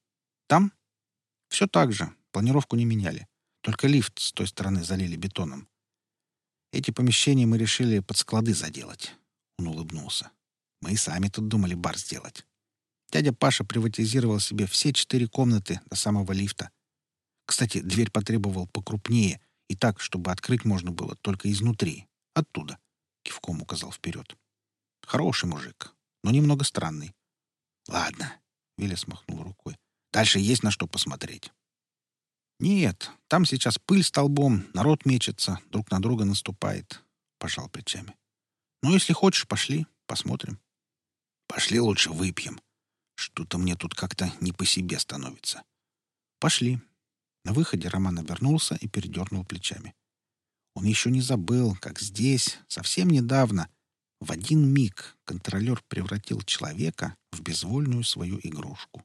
Там? Все так же. Планировку не меняли. Только лифт с той стороны залили бетоном. Эти помещения мы решили под склады заделать. Он улыбнулся. Мы и сами тут думали бар сделать. Дядя Паша приватизировал себе все четыре комнаты до самого лифта. Кстати, дверь потребовал покрупнее и так, чтобы открыть можно было только изнутри. Оттуда. Кивком указал вперед. Хороший мужик, но немного странный. Ладно, Вилли махнул рукой. Дальше есть на что посмотреть. «Нет, там сейчас пыль столбом, народ мечется, друг на друга наступает», — пожал плечами. «Ну, если хочешь, пошли, посмотрим». «Пошли лучше выпьем. Что-то мне тут как-то не по себе становится». «Пошли». На выходе Роман обернулся и передернул плечами. Он еще не забыл, как здесь, совсем недавно, в один миг контролер превратил человека в безвольную свою игрушку.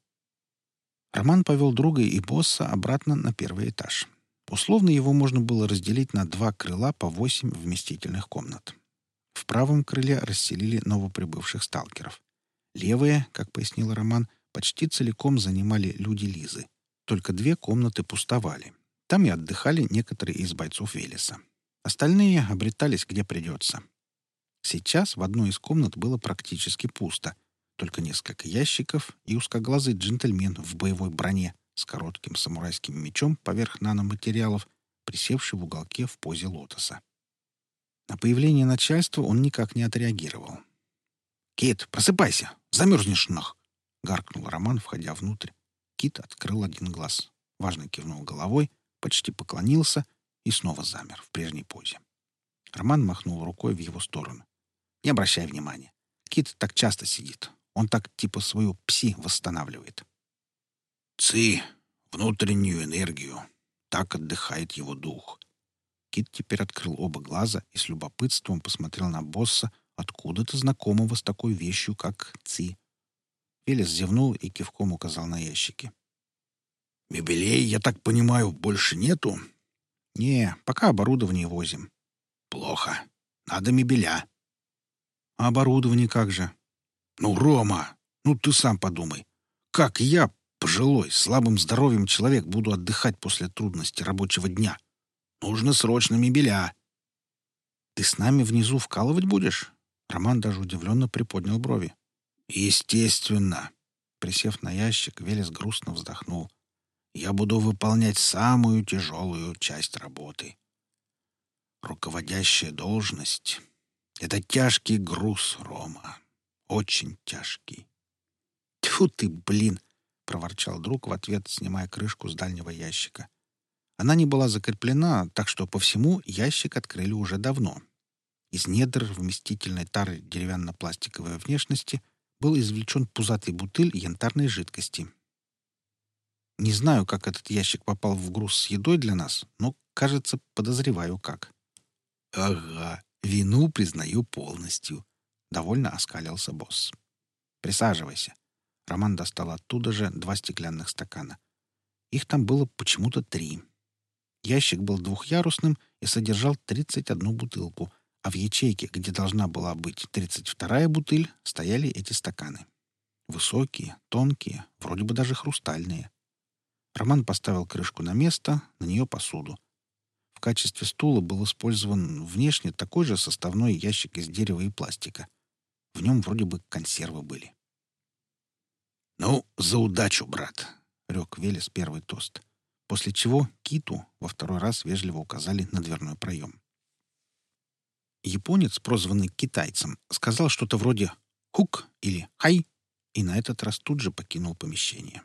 Роман повел друга и босса обратно на первый этаж. Условно его можно было разделить на два крыла по восемь вместительных комнат. В правом крыле расселили новоприбывших сталкеров. Левые, как пояснил Роман, почти целиком занимали люди Лизы. Только две комнаты пустовали. Там и отдыхали некоторые из бойцов Велеса. Остальные обретались где придется. Сейчас в одной из комнат было практически пусто — только несколько ящиков и узкоглазый джентльмен в боевой броне с коротким самурайским мечом поверх наноматериалов, присевший в уголке в позе лотоса. На появление начальства он никак не отреагировал. «Кит, просыпайся! Замерзнешь нах!» — гаркнул Роман, входя внутрь. Кит открыл один глаз, важно кивнул головой, почти поклонился и снова замер в прежней позе. Роман махнул рукой в его сторону. «Не обращай внимания. Кит так часто сидит. Он так типа свою пси восстанавливает. Ци, внутреннюю энергию. Так отдыхает его дух. Кит теперь открыл оба глаза и с любопытством посмотрел на босса, откуда-то знакомого с такой вещью, как ци. Велес зевнул и кивком указал на ящики. «Мебелей, я так понимаю, больше нету?» «Не, пока оборудование возим». «Плохо. Надо мебеля». «А оборудование как же?» «Ну, Рома, ну ты сам подумай. Как я, пожилой, слабым здоровьем человек, буду отдыхать после трудности рабочего дня? Нужно срочно мебеля». «Ты с нами внизу вкалывать будешь?» Роман даже удивленно приподнял брови. «Естественно». Присев на ящик, Велес грустно вздохнул. «Я буду выполнять самую тяжелую часть работы. Руководящая должность — это тяжкий груз, Рома очень тяжкий. «Тьфу ты, блин!» — проворчал друг в ответ, снимая крышку с дальнего ящика. Она не была закреплена, так что по всему ящик открыли уже давно. Из недр вместительной тары деревянно-пластиковой внешности был извлечен пузатый бутыль янтарной жидкости. Не знаю, как этот ящик попал в груз с едой для нас, но, кажется, подозреваю, как. «Ага, вину признаю полностью», — довольно оскалился босс. «Присаживайся. Роман достал оттуда же два стеклянных стакана. Их там было почему-то три. Ящик был двухъярусным и содержал 31 бутылку, а в ячейке, где должна была быть 32-я бутыль, стояли эти стаканы. Высокие, тонкие, вроде бы даже хрустальные. Роман поставил крышку на место, на нее посуду. В качестве стула был использован внешне такой же составной ящик из дерева и пластика. В нем вроде бы консервы были. «Ну, за удачу, брат!» — рек Велес первый тост. После чего Киту во второй раз вежливо указали на дверной проем. Японец, прозванный китайцем, сказал что-то вроде «хук» или «хай», и на этот раз тут же покинул помещение.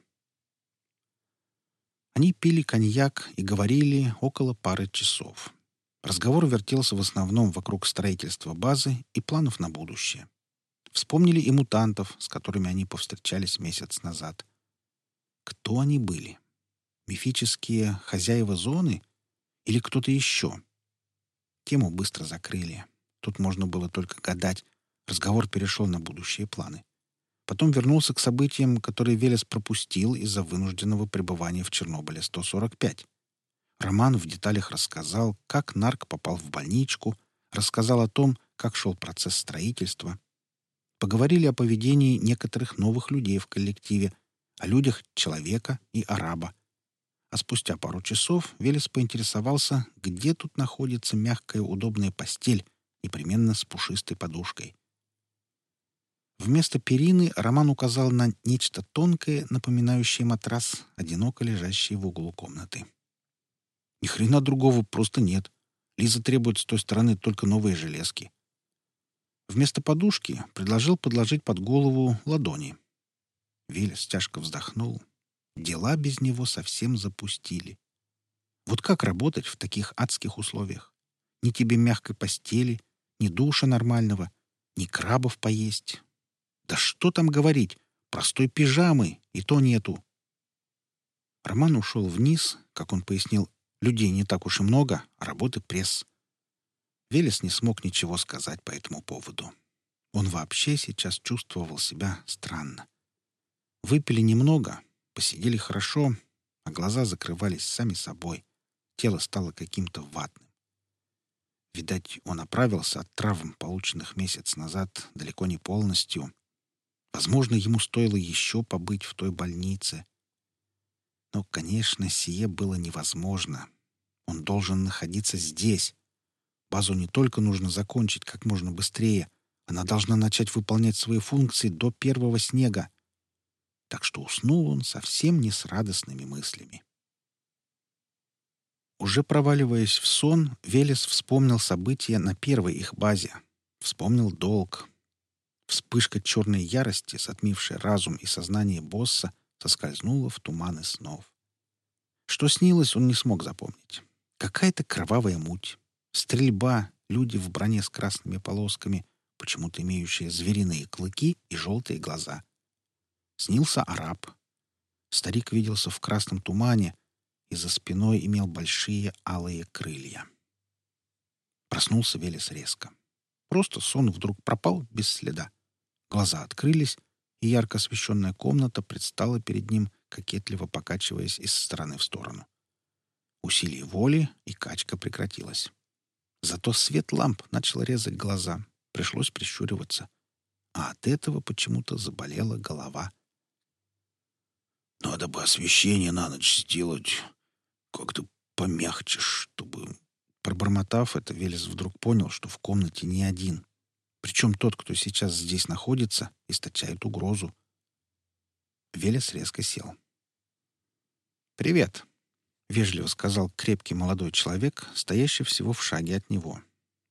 Они пили коньяк и говорили около пары часов. Разговор вертелся в основном вокруг строительства базы и планов на будущее. Вспомнили и мутантов, с которыми они повстречались месяц назад. Кто они были? Мифические хозяева зоны? Или кто-то еще? Тему быстро закрыли. Тут можно было только гадать. Разговор перешел на будущие планы. Потом вернулся к событиям, которые Велес пропустил из-за вынужденного пребывания в Чернобыле 145. Роман в деталях рассказал, как нарк попал в больничку, рассказал о том, как шел процесс строительства, Поговорили о поведении некоторых новых людей в коллективе, о людях человека и араба. А спустя пару часов Велес поинтересовался, где тут находится мягкая удобная постель, непременно с пушистой подушкой. Вместо перины Роман указал на нечто тонкое, напоминающее матрас, одиноко лежащий в углу комнаты. Ни хрена другого просто нет. Лиза требует с той стороны только новые железки. Вместо подушки предложил подложить под голову ладони. Виллис тяжко вздохнул. Дела без него совсем запустили. Вот как работать в таких адских условиях? Ни тебе мягкой постели, ни душа нормального, ни крабов поесть. Да что там говорить, простой пижамы и то нету. Роман ушел вниз, как он пояснил, людей не так уж и много, а работы пресс. Велес не смог ничего сказать по этому поводу. Он вообще сейчас чувствовал себя странно. Выпили немного, посидели хорошо, а глаза закрывались сами собой. Тело стало каким-то ватным. Видать, он оправился от травм, полученных месяц назад, далеко не полностью. Возможно, ему стоило еще побыть в той больнице. Но, конечно, сие было невозможно. Он должен находиться здесь, Базу не только нужно закончить как можно быстрее, она должна начать выполнять свои функции до первого снега. Так что уснул он совсем не с радостными мыслями. Уже проваливаясь в сон, Велес вспомнил события на первой их базе. Вспомнил долг. Вспышка черной ярости, затмившая разум и сознание босса, соскользнула в туманы снов. Что снилось, он не смог запомнить. Какая-то кровавая муть. Стрельба, люди в броне с красными полосками, почему-то имеющие звериные клыки и желтые глаза. Снился араб. Старик виделся в красном тумане и за спиной имел большие алые крылья. Проснулся Велес резко. Просто сон вдруг пропал без следа. Глаза открылись, и ярко освещенная комната предстала перед ним, кокетливо покачиваясь из стороны в сторону. Усилие воли, и качка прекратилась. Зато свет ламп начал резать глаза. Пришлось прищуриваться. А от этого почему-то заболела голова. «Надо бы освещение на ночь сделать как-то помягче, чтобы...» Пробормотав это, Велес вдруг понял, что в комнате не один. Причем тот, кто сейчас здесь находится, источает угрозу. Велес резко сел. «Привет!» — вежливо сказал крепкий молодой человек, стоящий всего в шаге от него.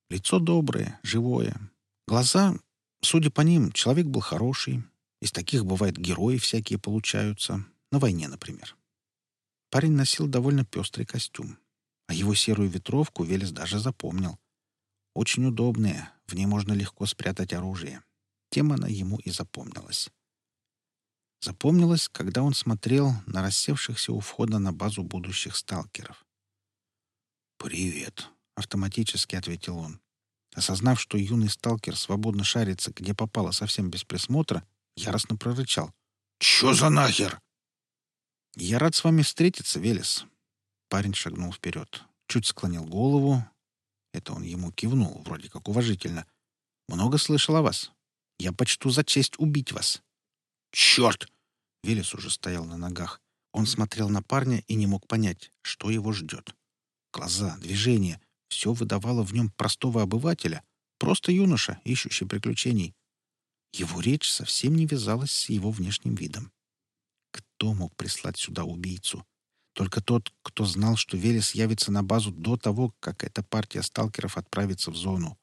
Лицо доброе, живое. Глаза, судя по ним, человек был хороший. Из таких, бывает, герои всякие получаются. На войне, например. Парень носил довольно пестрый костюм. А его серую ветровку Велес даже запомнил. Очень удобная, в ней можно легко спрятать оружие. Тем она ему и запомнилась. Запомнилось, когда он смотрел на рассевшихся у входа на базу будущих сталкеров. «Привет», — автоматически ответил он. Осознав, что юный сталкер свободно шарится, где попало совсем без присмотра, яростно прорычал. «Чё за нахер?» «Я рад с вами встретиться, Велес». Парень шагнул вперед, чуть склонил голову. Это он ему кивнул, вроде как уважительно. «Много слышал о вас. Я почту за честь убить вас». «Черт!» Велес уже стоял на ногах. Он смотрел на парня и не мог понять, что его ждет. Глаза, движения — все выдавало в нем простого обывателя, просто юноша, ищущий приключений. Его речь совсем не вязалась с его внешним видом. Кто мог прислать сюда убийцу? Только тот, кто знал, что Велес явится на базу до того, как эта партия сталкеров отправится в зону.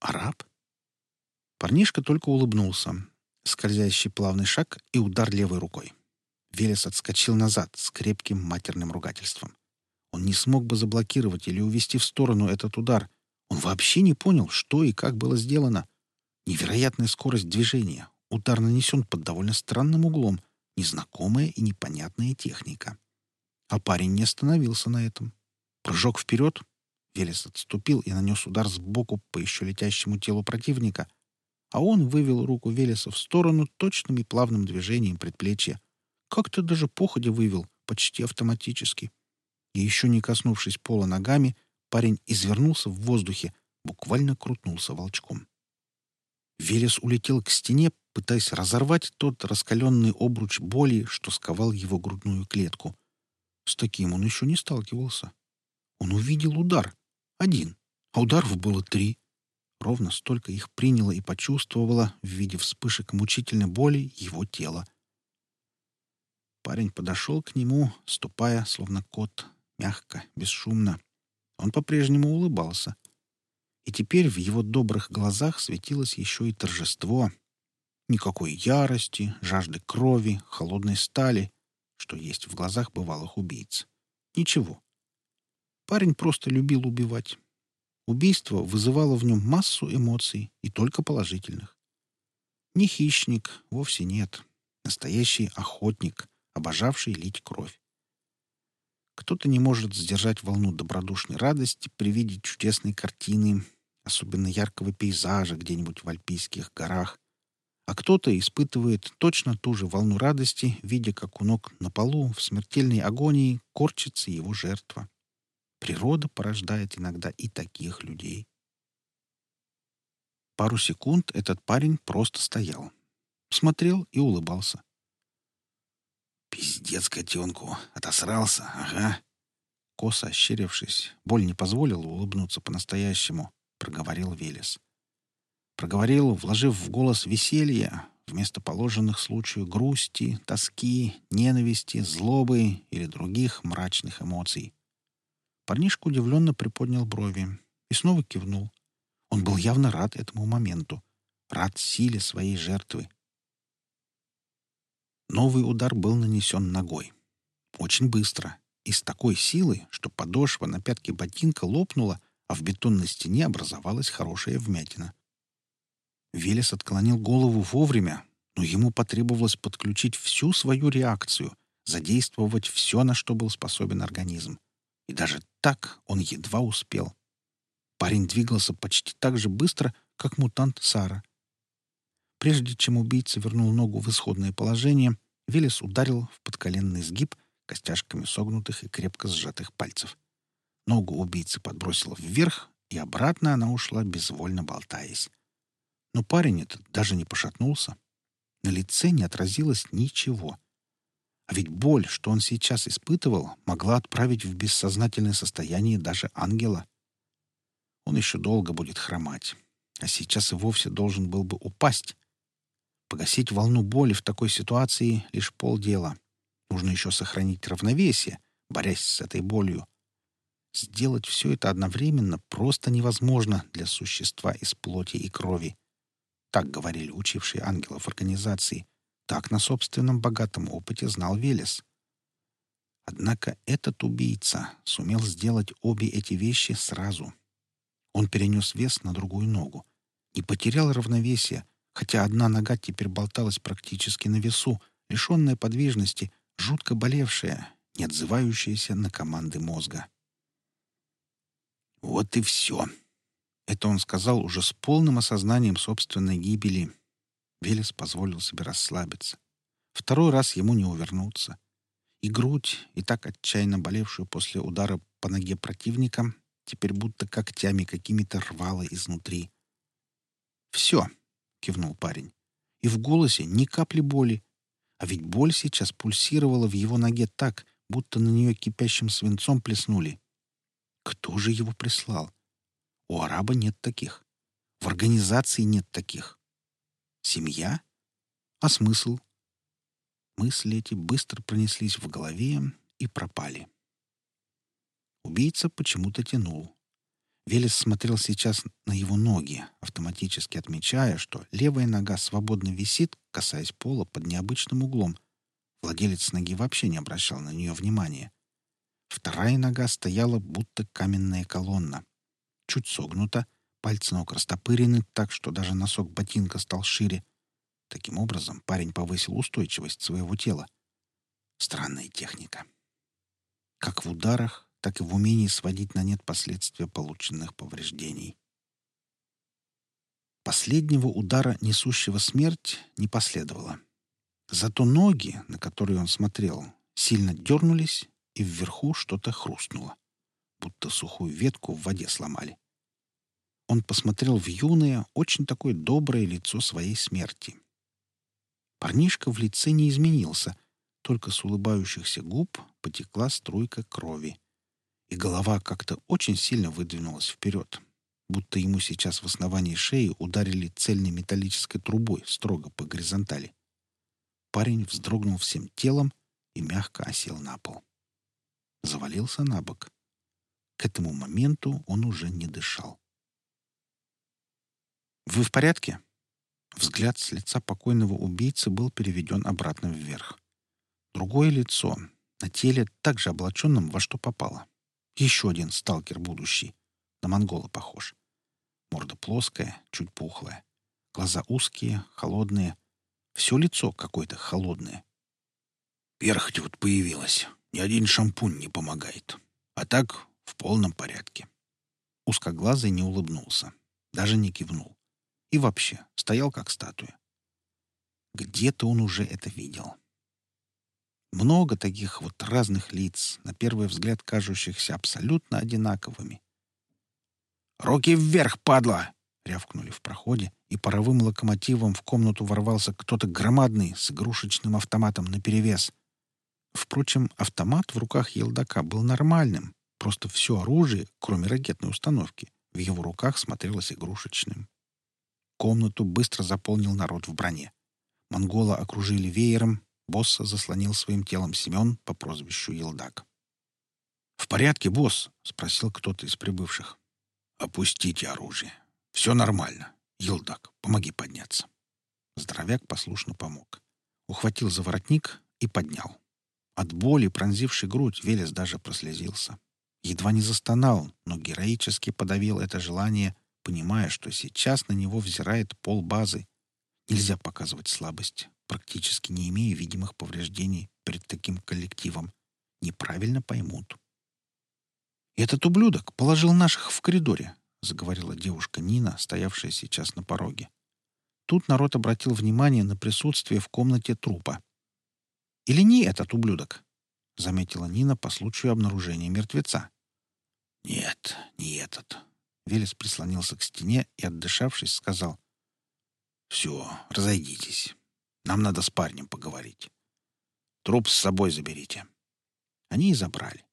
Араб? Парнишка только улыбнулся. Скользящий плавный шаг и удар левой рукой. Велес отскочил назад с крепким матерным ругательством. Он не смог бы заблокировать или увести в сторону этот удар. Он вообще не понял, что и как было сделано. Невероятная скорость движения. Удар нанесен под довольно странным углом. Незнакомая и непонятная техника. А парень не остановился на этом. Прыжок вперед. Велес отступил и нанес удар сбоку по еще летящему телу противника. А он вывел руку Велеса в сторону точным и плавным движением предплечья. Как-то даже походя вывел, почти автоматически. И еще не коснувшись пола ногами, парень извернулся в воздухе, буквально крутнулся волчком. Велес улетел к стене, пытаясь разорвать тот раскаленный обруч боли, что сковал его грудную клетку. С таким он еще не сталкивался. Он увидел удар. Один. А ударов было три. Ровно столько их приняло и почувствовало в виде вспышек мучительной боли его тело. Парень подошел к нему, ступая, словно кот, мягко, бесшумно. Он по-прежнему улыбался — и теперь в его добрых глазах светилось еще и торжество. Никакой ярости, жажды крови, холодной стали, что есть в глазах бывалых убийц. Ничего. Парень просто любил убивать. Убийство вызывало в нем массу эмоций, и только положительных. Не хищник, вовсе нет. Настоящий охотник, обожавший лить кровь. Кто-то не может сдержать волну добродушной радости при виде чудесной картины, особенно яркого пейзажа где-нибудь в Альпийских горах, а кто-то испытывает точно ту же волну радости, видя, как у ног на полу в смертельной агонии корчится его жертва. Природа порождает иногда и таких людей. Пару секунд этот парень просто стоял. Смотрел и улыбался. «Пиздец котенку! Отосрался, ага!» Косо ощерившись, боль не позволила улыбнуться по-настоящему. — проговорил Велес. Проговорил, вложив в голос веселье, вместо положенных случаю грусти, тоски, ненависти, злобы или других мрачных эмоций. Парнишка удивленно приподнял брови и снова кивнул. Он был явно рад этому моменту, рад силе своей жертвы. Новый удар был нанесен ногой. Очень быстро и с такой силой, что подошва на пятке ботинка лопнула, а в бетонной стене образовалась хорошая вмятина. Велес отклонил голову вовремя, но ему потребовалось подключить всю свою реакцию, задействовать все, на что был способен организм. И даже так он едва успел. Парень двигался почти так же быстро, как мутант Сара. Прежде чем убийца вернул ногу в исходное положение, Велес ударил в подколенный сгиб костяшками согнутых и крепко сжатых пальцев. Ногу убийцы подбросило вверх, и обратно она ушла, безвольно болтаясь. Но парень этот даже не пошатнулся. На лице не отразилось ничего. А ведь боль, что он сейчас испытывал, могла отправить в бессознательное состояние даже ангела. Он еще долго будет хромать, а сейчас и вовсе должен был бы упасть. Погасить волну боли в такой ситуации — лишь полдела. Нужно еще сохранить равновесие, борясь с этой болью — Сделать все это одновременно просто невозможно для существа из плоти и крови. Так говорили учившие ангелов организации. Так на собственном богатом опыте знал Велес. Однако этот убийца сумел сделать обе эти вещи сразу. Он перенес вес на другую ногу. Не потерял равновесия, хотя одна нога теперь болталась практически на весу, лишенная подвижности, жутко болевшая, не отзывающаяся на команды мозга. Вот и все. Это он сказал уже с полным осознанием собственной гибели. Велес позволил себе расслабиться. Второй раз ему не увернуться. И грудь, и так отчаянно болевшую после удара по ноге противника, теперь будто когтями какими-то рвало изнутри. «Все», — кивнул парень. И в голосе ни капли боли. А ведь боль сейчас пульсировала в его ноге так, будто на нее кипящим свинцом плеснули. Кто же его прислал? У араба нет таких. В организации нет таких. Семья? А смысл? Мысли эти быстро пронеслись в голове и пропали. Убийца почему-то тянул. Велес смотрел сейчас на его ноги, автоматически отмечая, что левая нога свободно висит, касаясь пола под необычным углом. Владелец ноги вообще не обращал на нее внимания. Вторая нога стояла, будто каменная колонна. Чуть согнута, пальцы ног растопырены так, что даже носок ботинка стал шире. Таким образом, парень повысил устойчивость своего тела. Странная техника. Как в ударах, так и в умении сводить на нет последствия полученных повреждений. Последнего удара, несущего смерть, не последовало. Зато ноги, на которые он смотрел, сильно дернулись, и вверху что-то хрустнуло, будто сухую ветку в воде сломали. Он посмотрел в юное, очень такое доброе лицо своей смерти. Парнишка в лице не изменился, только с улыбающихся губ потекла струйка крови и голова как-то очень сильно выдвинулась вперед, будто ему сейчас в основании шеи ударили цельной металлической трубой строго по горизонтали. Парень вздрогнул всем телом и мягко осел на пол. Завалился на бок. К этому моменту он уже не дышал. «Вы в порядке?» Взгляд с лица покойного убийцы был переведен обратно вверх. Другое лицо, на теле также облаченном во что попало. Еще один сталкер будущий. На монгола похож. Морда плоская, чуть пухлая. Глаза узкие, холодные. Все лицо какое-то холодное. Перхоть вот появилась. Ни один шампунь не помогает. А так в полном порядке. Узкоглазый не улыбнулся. Даже не кивнул. И вообще стоял как статуя. Где-то он уже это видел. Много таких вот разных лиц, на первый взгляд кажущихся абсолютно одинаковыми. «Руки вверх, падла!» — рявкнули в проходе, и паровым локомотивом в комнату ворвался кто-то громадный с игрушечным автоматом наперевес. Впрочем, автомат в руках елдака был нормальным, просто все оружие, кроме ракетной установки, в его руках смотрелось игрушечным. Комнату быстро заполнил народ в броне. Монгола окружили веером, Босса заслонил своим телом Семен по прозвищу Елдак. «В порядке, босс?» — спросил кто-то из прибывших. «Опустите оружие. Все нормально. Елдак, помоги подняться». Здоровяк послушно помог. Ухватил за воротник и поднял. От боли, пронзившей грудь, Велес даже прослезился. Едва не застонал, но героически подавил это желание, понимая, что сейчас на него взирает пол базы. Нельзя показывать слабость практически не имея видимых повреждений перед таким коллективом, неправильно поймут. «Этот ублюдок положил наших в коридоре», — заговорила девушка Нина, стоявшая сейчас на пороге. Тут народ обратил внимание на присутствие в комнате трупа. «Или не этот ублюдок?» — заметила Нина по случаю обнаружения мертвеца. «Нет, не этот». Велес прислонился к стене и, отдышавшись, сказал. «Все, разойдитесь. Нам надо с парнем поговорить. Труп с собой заберите. Они и забрали.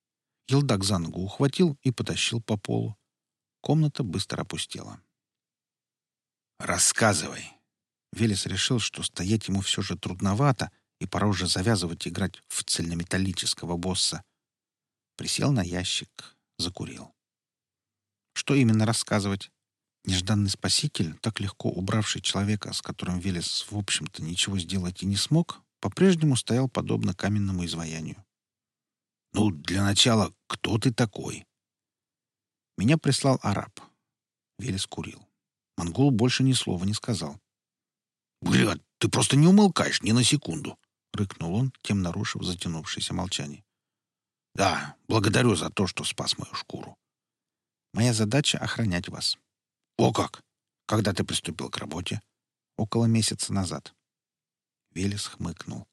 Елдак за ногу ухватил и потащил по полу. Комната быстро опустела. «Рассказывай!» Велес решил, что стоять ему все же трудновато, и пора уже завязывать играть в цельнометаллического босса. Присел на ящик, закурил. Что именно рассказывать? Нежданный спаситель, так легко убравший человека, с которым Велес, в общем-то, ничего сделать и не смог, по-прежнему стоял подобно каменному изваянию. «Ну, для начала, кто ты такой?» «Меня прислал араб». Велес курил. Монгол больше ни слова не сказал. «Блядь, ты просто не умолкаешь ни на секунду!» — рыкнул он, тем нарушив затянувшееся молчание. «Да, благодарю за то, что спас мою шкуру. Моя задача — охранять вас. «О как! Когда ты приступил к работе?» «Около месяца назад». Велес хмыкнул.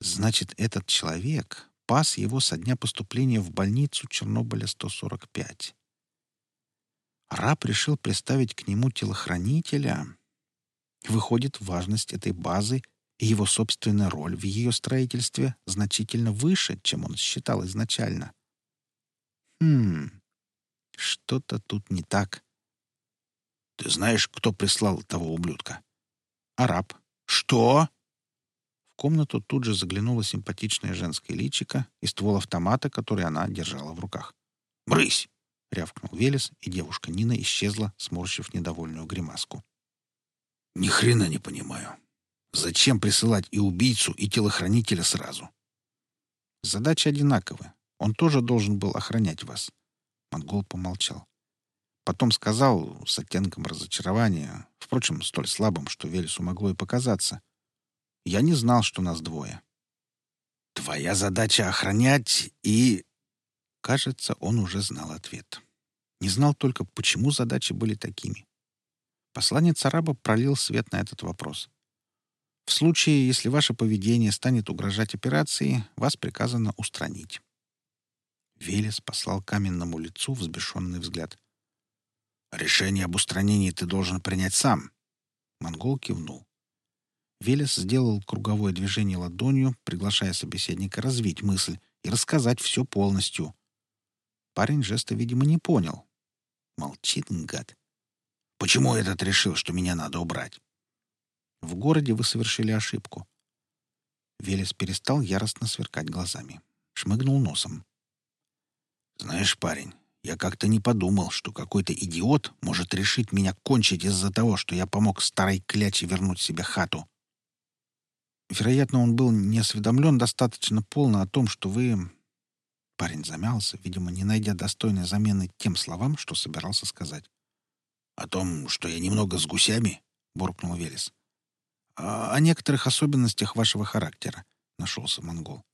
Значит, этот человек пас его со дня поступления в больницу Чернобыля 145. Раб решил приставить к нему телохранителя. Выходит, важность этой базы и его собственная роль в ее строительстве значительно выше, чем он считал изначально. Хм, что-то тут не так. Ты знаешь, кто прислал того ублюдка? Араб. Что? В комнату тут же заглянула симпатичная женская личика и ствол автомата, который она держала в руках. «Брысь!» — рявкнул Велес, и девушка Нина исчезла, сморщив недовольную гримаску. «Ни хрена не понимаю. Зачем присылать и убийцу, и телохранителя сразу?» «Задачи одинаковы. Он тоже должен был охранять вас». Монгол помолчал. Потом сказал с оттенком разочарования, впрочем, столь слабым, что Велесу могло и показаться. «Я не знал, что нас двое». «Твоя задача — охранять и...» Кажется, он уже знал ответ. Не знал только, почему задачи были такими. Посланец араба пролил свет на этот вопрос. В случае, если ваше поведение станет угрожать операции, вас приказано устранить. Велес послал каменному лицу взбешенный взгляд. «Решение об устранении ты должен принять сам». Монгол кивнул. Велес сделал круговое движение ладонью, приглашая собеседника развить мысль и рассказать все полностью. Парень жеста, видимо, не понял. Молчит, гад. «Почему этот решил, что меня надо убрать?» «В городе вы совершили ошибку». Велес перестал яростно сверкать глазами. Шмыгнул носом. «Знаешь, парень, я как-то не подумал, что какой-то идиот может решить меня кончить из-за того, что я помог старой кляче вернуть себе хату. Вероятно, он был не осведомлен достаточно полно о том, что вы...» Парень замялся, видимо, не найдя достойной замены тем словам, что собирался сказать. «О том, что я немного с гусями?» — буркнул Велес. «О, «О некоторых особенностях вашего характера», — нашелся монгол.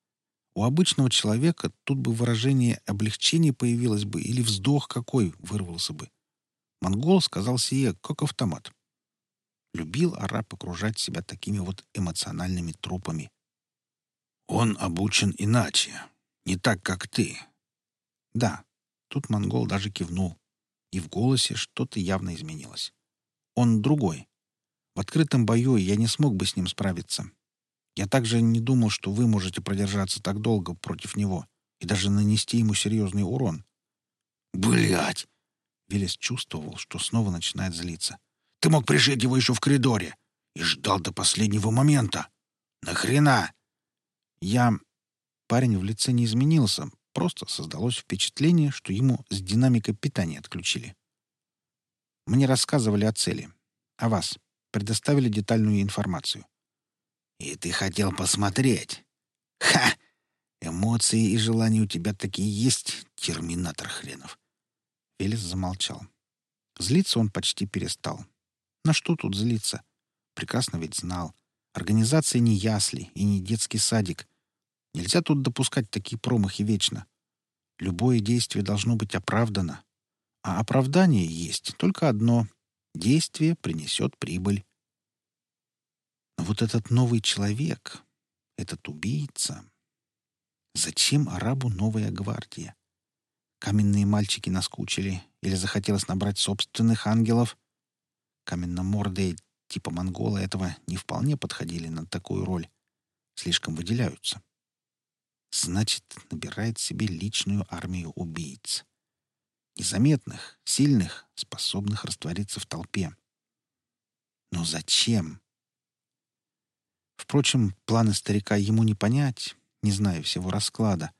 У обычного человека тут бы выражение облегчения появилось бы или вздох какой вырвался бы. Монгол сказал сие, как автомат. Любил араб окружать себя такими вот эмоциональными трупами. «Он обучен иначе, не так, как ты». «Да». Тут монгол даже кивнул. И в голосе что-то явно изменилось. «Он другой. В открытом бою я не смог бы с ним справиться. Я также не думал, что вы можете продержаться так долго против него и даже нанести ему серьезный урон. Блять! Велес чувствовал, что снова начинает злиться. Ты мог пришить его еще в коридоре и ждал до последнего момента. Нахрена? Я... Парень в лице не изменился, просто создалось впечатление, что ему с динамикой питания отключили. Мне рассказывали о цели, о вас, предоставили детальную информацию. И ты хотел посмотреть? Ха! Эмоции и желания у тебя такие есть, терминатор хренов. Велес замолчал. Злиться он почти перестал. На что тут злиться? Прекрасно ведь знал. Организация не ясли и не детский садик. Нельзя тут допускать такие промахи вечно. Любое действие должно быть оправдано. А оправдание есть только одно — действие принесет прибыль. Но вот этот новый человек, этот убийца... Зачем арабу новая гвардия? Каменные мальчики наскучили или захотелось набрать собственных ангелов? Каменномордые типа монгола этого не вполне подходили на такую роль. Слишком выделяются. Значит, набирает себе личную армию убийц. Незаметных, сильных, способных раствориться в толпе. Но зачем? Впрочем, планы старика ему не понять, не зная всего расклада.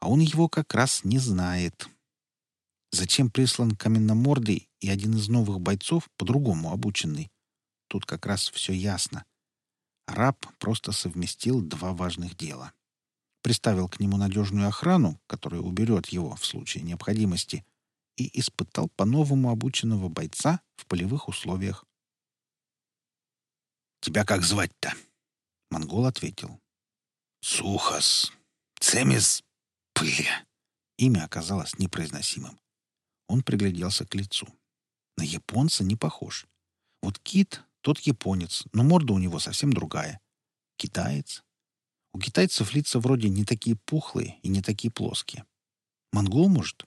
А он его как раз не знает. Зачем прислан каменномордый и один из новых бойцов, по-другому обученный? Тут как раз все ясно. Раб просто совместил два важных дела. Приставил к нему надежную охрану, которая уберет его в случае необходимости, и испытал по-новому обученного бойца в полевых условиях. «Тебя как звать-то?» Монгол ответил. «Сухас. Цемис. Бля!» Имя оказалось непроизносимым. Он пригляделся к лицу. На японца не похож. Вот кит — тот японец, но морда у него совсем другая. Китаец. У китайцев лица вроде не такие пухлые и не такие плоские. Монгол, может?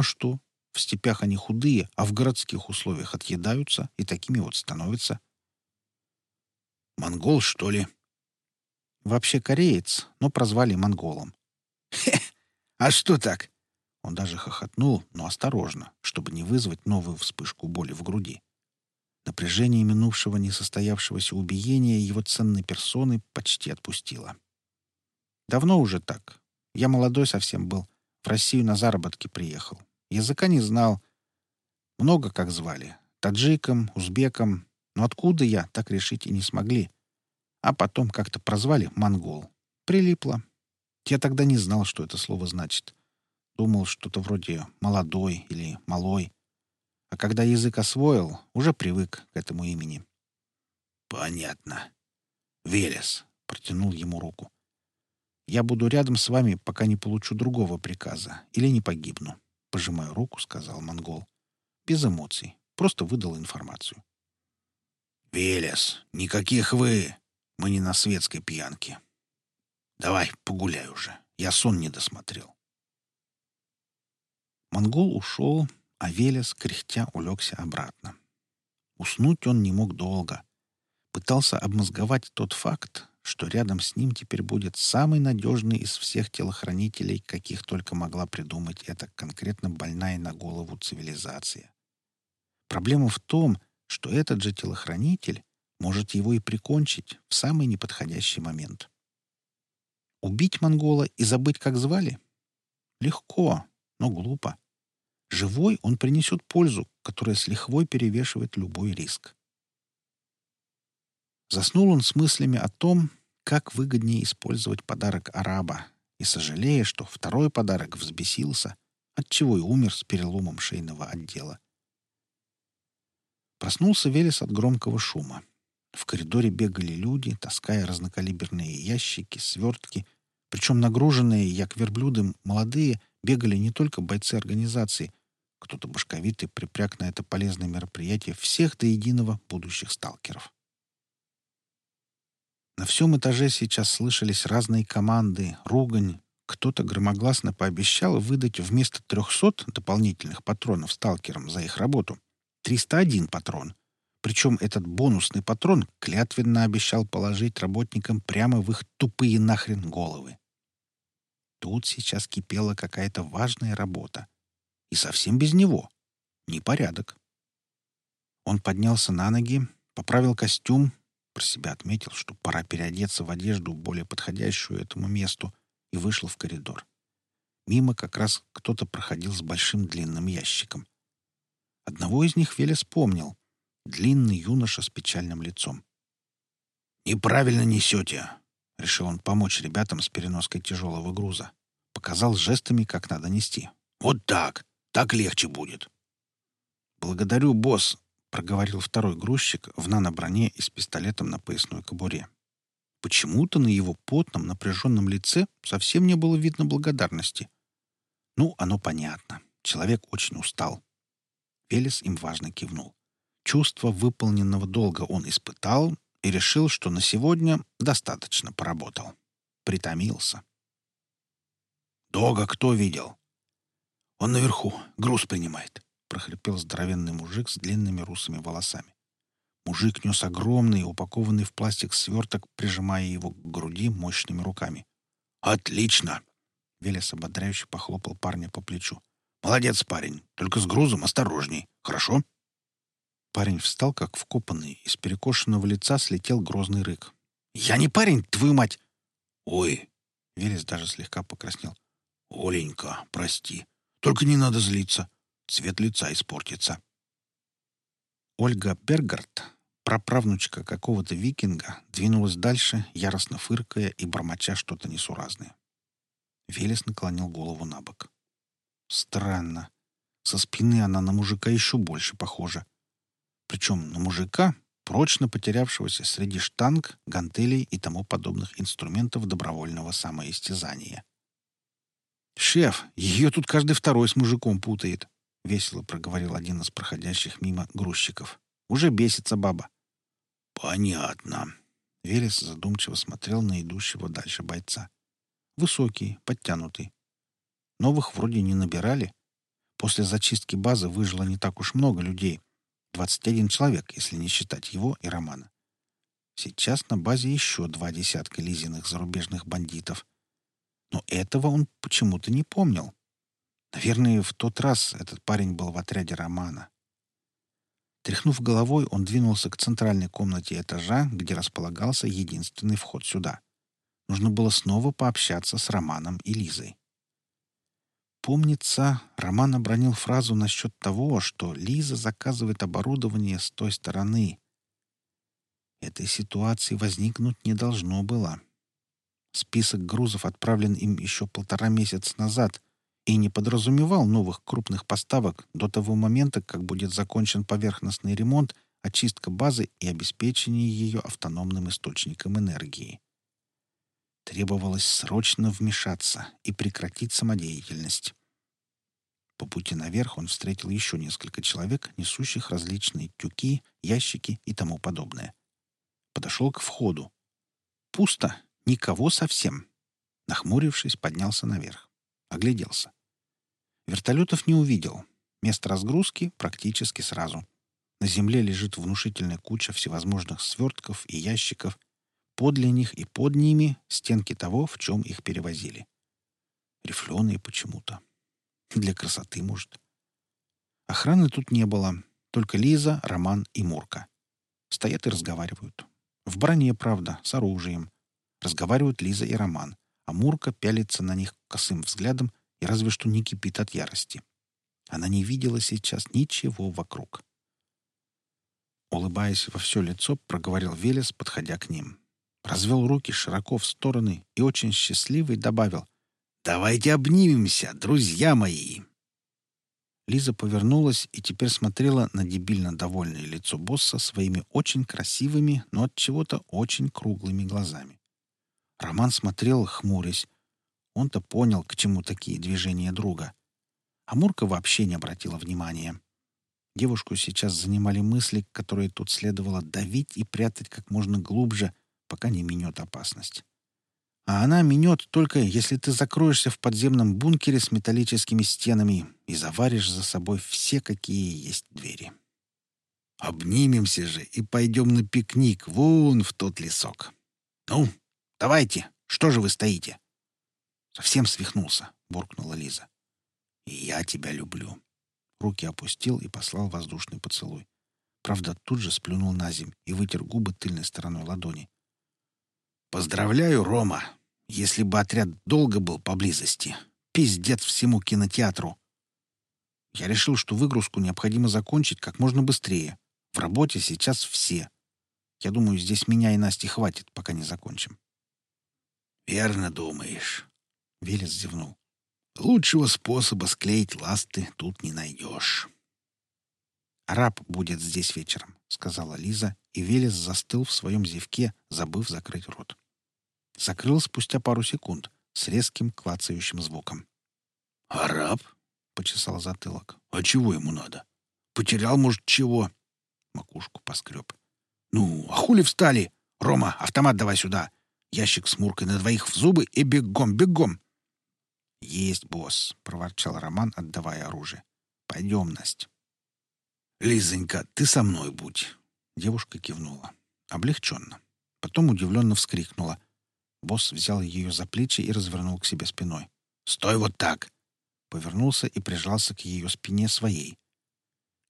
А что? В степях они худые, а в городских условиях отъедаются и такими вот становятся. Монгол, что ли? Вообще кореец, но прозвали монголом. Хе! А что так? Он даже хохотнул, но осторожно, чтобы не вызвать новую вспышку боли в груди. Напряжение минувшего несостоявшегося убиения его ценной персоны почти отпустило. Давно уже так. Я молодой совсем был. В Россию на заработки приехал. Языка не знал. Много как звали. Таджиком, узбеком. Но откуда я, так решить и не смогли. А потом как-то прозвали «монгол». Прилипло. Я тогда не знал, что это слово значит. Думал, что-то вроде «молодой» или «малой». А когда язык освоил, уже привык к этому имени. «Понятно. Велес», — протянул ему руку. «Я буду рядом с вами, пока не получу другого приказа или не погибну», — пожимая руку, сказал монгол. Без эмоций, просто выдал информацию. «Велес, никаких «вы». Мы не на светской пьянке. Давай, погуляй уже. Я сон не досмотрел». Монгол ушел, а Велес, кряхтя, улегся обратно. Уснуть он не мог долго. Пытался обмозговать тот факт, что рядом с ним теперь будет самый надежный из всех телохранителей, каких только могла придумать эта конкретно больная на голову цивилизация. Проблема в том, что этот же телохранитель может его и прикончить в самый неподходящий момент. Убить монгола и забыть, как звали? Легко, но глупо. Живой он принесет пользу, которая с лихвой перевешивает любой риск. Заснул он с мыслями о том, как выгоднее использовать подарок араба, и сожалея, что второй подарок взбесился, отчего и умер с переломом шейного отдела. Проснулся Велес от громкого шума. В коридоре бегали люди, таская разнокалиберные ящики, свертки, причем нагруженные, як верблюды, молодые, бегали не только бойцы организации, кто-то башковитый припряг на это полезное мероприятие всех до единого будущих сталкеров. На всем этаже сейчас слышались разные команды, ругань. Кто-то громогласно пообещал выдать вместо 300 дополнительных патронов сталкерам за их работу 301 патрон. Причем этот бонусный патрон клятвенно обещал положить работникам прямо в их тупые нахрен головы. Тут сейчас кипела какая-то важная работа. И совсем без него. Непорядок. Он поднялся на ноги, поправил костюм, про себя отметил, что пора переодеться в одежду, более подходящую этому месту, и вышел в коридор. Мимо как раз кто-то проходил с большим длинным ящиком. Одного из них Велес помнил. Длинный юноша с печальным лицом. «Неправильно несете!» — решил он помочь ребятам с переноской тяжелого груза. Показал жестами, как надо нести. «Вот так! Так легче будет. «Благодарю, босс», — проговорил второй грузчик в нано-броне и с пистолетом на поясной кобуре. Почему-то на его потном, напряженном лице совсем не было видно благодарности. Ну, оно понятно. Человек очень устал. Велес им важно кивнул. Чувство выполненного долга он испытал и решил, что на сегодня достаточно поработал. Притомился. «Дога кто видел?» «Он наверху, груз принимает», — прохрипел здоровенный мужик с длинными русыми волосами. Мужик нес огромный, упакованный в пластик сверток, прижимая его к груди мощными руками. «Отлично!» — Велес ободряюще похлопал парня по плечу. «Молодец, парень. Только с грузом осторожней. Хорошо?» Парень встал, как вкопанный. Из перекошенного лица слетел грозный рык. «Я не парень, твою мать!» «Ой!» — Велес даже слегка покраснел. «Оленька, прости. Только не надо злиться. Цвет лица испортится. Ольга Бергард, праправнучка какого-то викинга, двинулась дальше, яростно фыркая и бормоча что-то несуразное. Велес наклонил голову на бок. Странно. Со спины она на мужика еще больше похожа. Причем на мужика, прочно потерявшегося среди штанг, гантелей и тому подобных инструментов добровольного самоистязания. «Шеф, ее тут каждый второй с мужиком путает», — весело проговорил один из проходящих мимо грузчиков. «Уже бесится баба». «Понятно. Велес задумчиво смотрел на идущего дальше бойца. Высокий, подтянутый. Новых вроде не набирали. После зачистки базы выжило не так уж много людей. 21 человек, если не считать его и Романа. Сейчас на базе еще два десятка лизиных зарубежных бандитов. Но этого он почему-то не помнил. Наверное, в тот раз этот парень был в отряде Романа. Тряхнув головой, он двинулся к центральной комнате этажа, где располагался единственный вход сюда. Нужно было снова пообщаться с Романом и Лизой. Помнится, Роман обронил фразу насчет того, что Лиза заказывает оборудование с той стороны. Этой ситуации возникнуть не должно было. Список грузов отправлен им еще полтора месяца назад и не подразумевал новых крупных поставок до того момента, как будет закончен поверхностный ремонт, очистка базы и обеспечение ее автономным источником энергии. Требовалось срочно вмешаться и прекратить самодеятельность. По пути наверх он встретил еще несколько человек, несущих различные тюки, ящики и тому подобное. Подошел к входу. Пусто, никого совсем. Нахмурившись, поднялся наверх. Огляделся. Вертолетов не увидел. Место разгрузки практически сразу. На земле лежит внушительная куча всевозможных свертков и ящиков. Подле них и под ними стенки того, в чем их перевозили. Рифленые почему-то. Для красоты, может. Охраны тут не было. Только Лиза, Роман и Мурка. Стоят и разговаривают. В броне, правда, с оружием. Разговаривают Лиза и Роман, а Мурка пялится на них косым взглядом и разве что не кипит от ярости. Она не видела сейчас ничего вокруг. Улыбаясь во все лицо, проговорил Велес, подходя к ним. Развел руки широко в стороны и очень счастливый добавил «Давайте обнимемся, друзья мои!» Лиза повернулась и теперь смотрела на дебильно довольное лицо босса своими очень красивыми, но от чего-то очень круглыми глазами. Роман смотрел, хмурясь. Он-то понял, к чему такие движения друга. А Мурка вообще не обратила внимания. Девушку сейчас занимали мысли, которые тут следовало давить и прятать как можно глубже, пока не минет опасность. А она минет только, если ты закроешься в подземном бункере с металлическими стенами и заваришь за собой все, какие есть двери. Обнимемся же и пойдем на пикник вон в тот лесок. Ну, давайте, что же вы стоите? Совсем свихнулся, буркнула Лиза. И я тебя люблю. Руки опустил и послал воздушный поцелуй. Правда, тут же сплюнул на земь и вытер губы тыльной стороной ладони. «Поздравляю, Рома! Если бы отряд долго был поблизости, пиздец всему кинотеатру. Я решил, что выгрузку необходимо закончить как можно быстрее. В работе сейчас все. Я думаю, здесь меня и Насти хватит, пока не закончим. «Верно думаешь», — Велес зевнул. «Лучшего способа склеить ласты тут не найдешь». «Раб будет здесь вечером», — сказала Лиза, и Велес застыл в своем зевке, забыв закрыть рот закрыл спустя пару секунд с резким клацающим звуком. «Араб?» — почесал затылок. «А чего ему надо? Потерял, может, чего?» Макушку поскреб. «Ну, а хули встали? Рома, автомат давай сюда. Ящик с муркой на двоих в зубы и бегом, бегом!» «Есть, босс!» — проворчал Роман, отдавая оружие. «Пойдем, Настя». «Лизонька, ты со мной будь!» Девушка кивнула. Облегченно. Потом удивленно вскрикнула. Босс взял ее за плечи и развернул к себе спиной. «Стой вот так!» Повернулся и прижался к ее спине своей.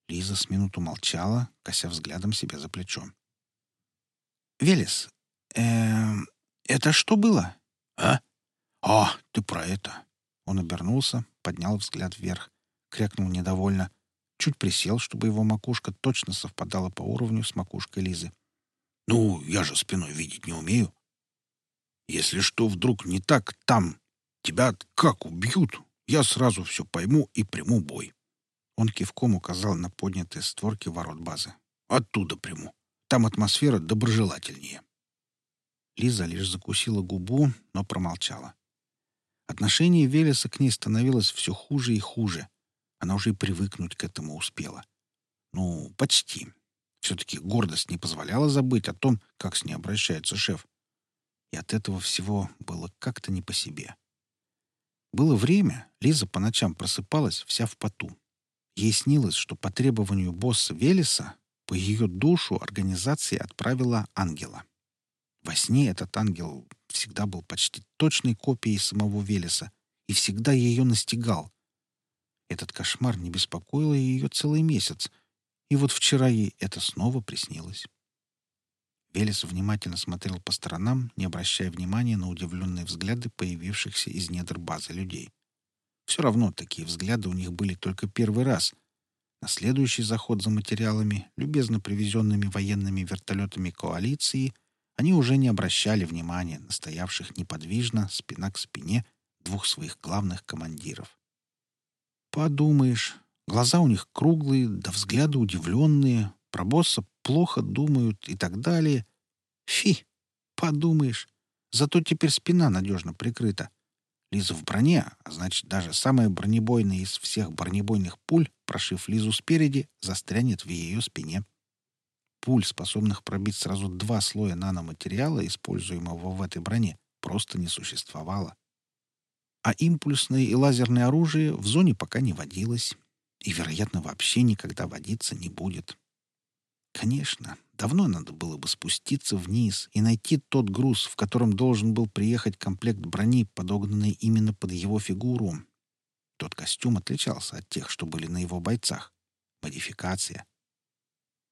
Лиза с минуту молчала, кося взглядом себе за плечом. «Велес, э, это что было?» «А? О, ты про это!» Он обернулся, поднял взгляд вверх, крякнул недовольно, чуть присел, чтобы его макушка точно совпадала по уровню с макушкой Лизы. «Ну, я же спиной видеть не умею. Если что вдруг не так там, тебя как убьют, я сразу все пойму и приму бой. Он кивком указал на поднятые створки ворот базы. Оттуда приму. Там атмосфера доброжелательнее. Лиза лишь закусила губу, но промолчала. Отношение Велеса к ней становилось все хуже и хуже. Она уже и привыкнуть к этому успела. Ну, почти. Все-таки гордость не позволяла забыть о том, как с ней обращается шеф. И от этого всего было как-то не по себе. Было время, Лиза по ночам просыпалась вся в поту. Ей снилось, что по требованию босса Велеса по ее душу организация отправила ангела. Во сне этот ангел всегда был почти точной копией самого Велеса и всегда ее настигал. Этот кошмар не беспокоил ее целый месяц, и вот вчера ей это снова приснилось. Велес внимательно смотрел по сторонам, не обращая внимания на удивленные взгляды появившихся из недр базы людей. Все равно такие взгляды у них были только первый раз. На следующий заход за материалами, любезно привезенными военными вертолетами коалиции, они уже не обращали внимания на стоявших неподвижно, спина к спине, двух своих главных командиров. Подумаешь, глаза у них круглые, да взгляды удивленные, про босса плохо думают и так далее. Фи, подумаешь, зато теперь спина надежно прикрыта. Лиза в броне, а значит, даже самая бронебойная из всех бронебойных пуль, прошив Лизу спереди, застрянет в ее спине. Пуль, способных пробить сразу два слоя наноматериала, используемого в этой броне, просто не существовало. А импульсное и лазерное оружие в зоне пока не водилось и, вероятно, вообще никогда водиться не будет. Конечно, давно надо было бы спуститься вниз и найти тот груз, в котором должен был приехать комплект брони, подогнанный именно под его фигуру. Тот костюм отличался от тех, что были на его бойцах. Модификация.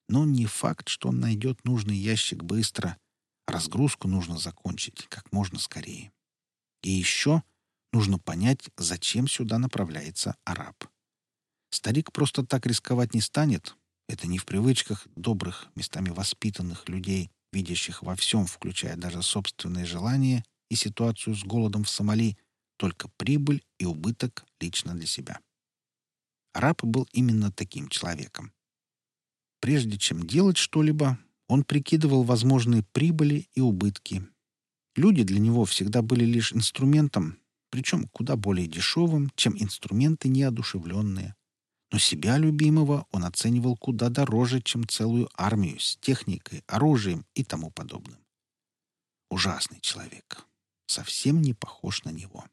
Но не факт, что он найдет нужный ящик быстро. Разгрузку нужно закончить как можно скорее. И еще нужно понять, зачем сюда направляется араб. Старик просто так рисковать не станет. Это не в привычках добрых, местами воспитанных людей, видящих во всем, включая даже собственные желания и ситуацию с голодом в Сомали, только прибыль и убыток лично для себя. Араб был именно таким человеком. Прежде чем делать что-либо, он прикидывал возможные прибыли и убытки. Люди для него всегда были лишь инструментом, причем куда более дешевым, чем инструменты неодушевленные. Но себя любимого он оценивал куда дороже, чем целую армию с техникой, оружием и тому подобным. Ужасный человек. Совсем не похож на него.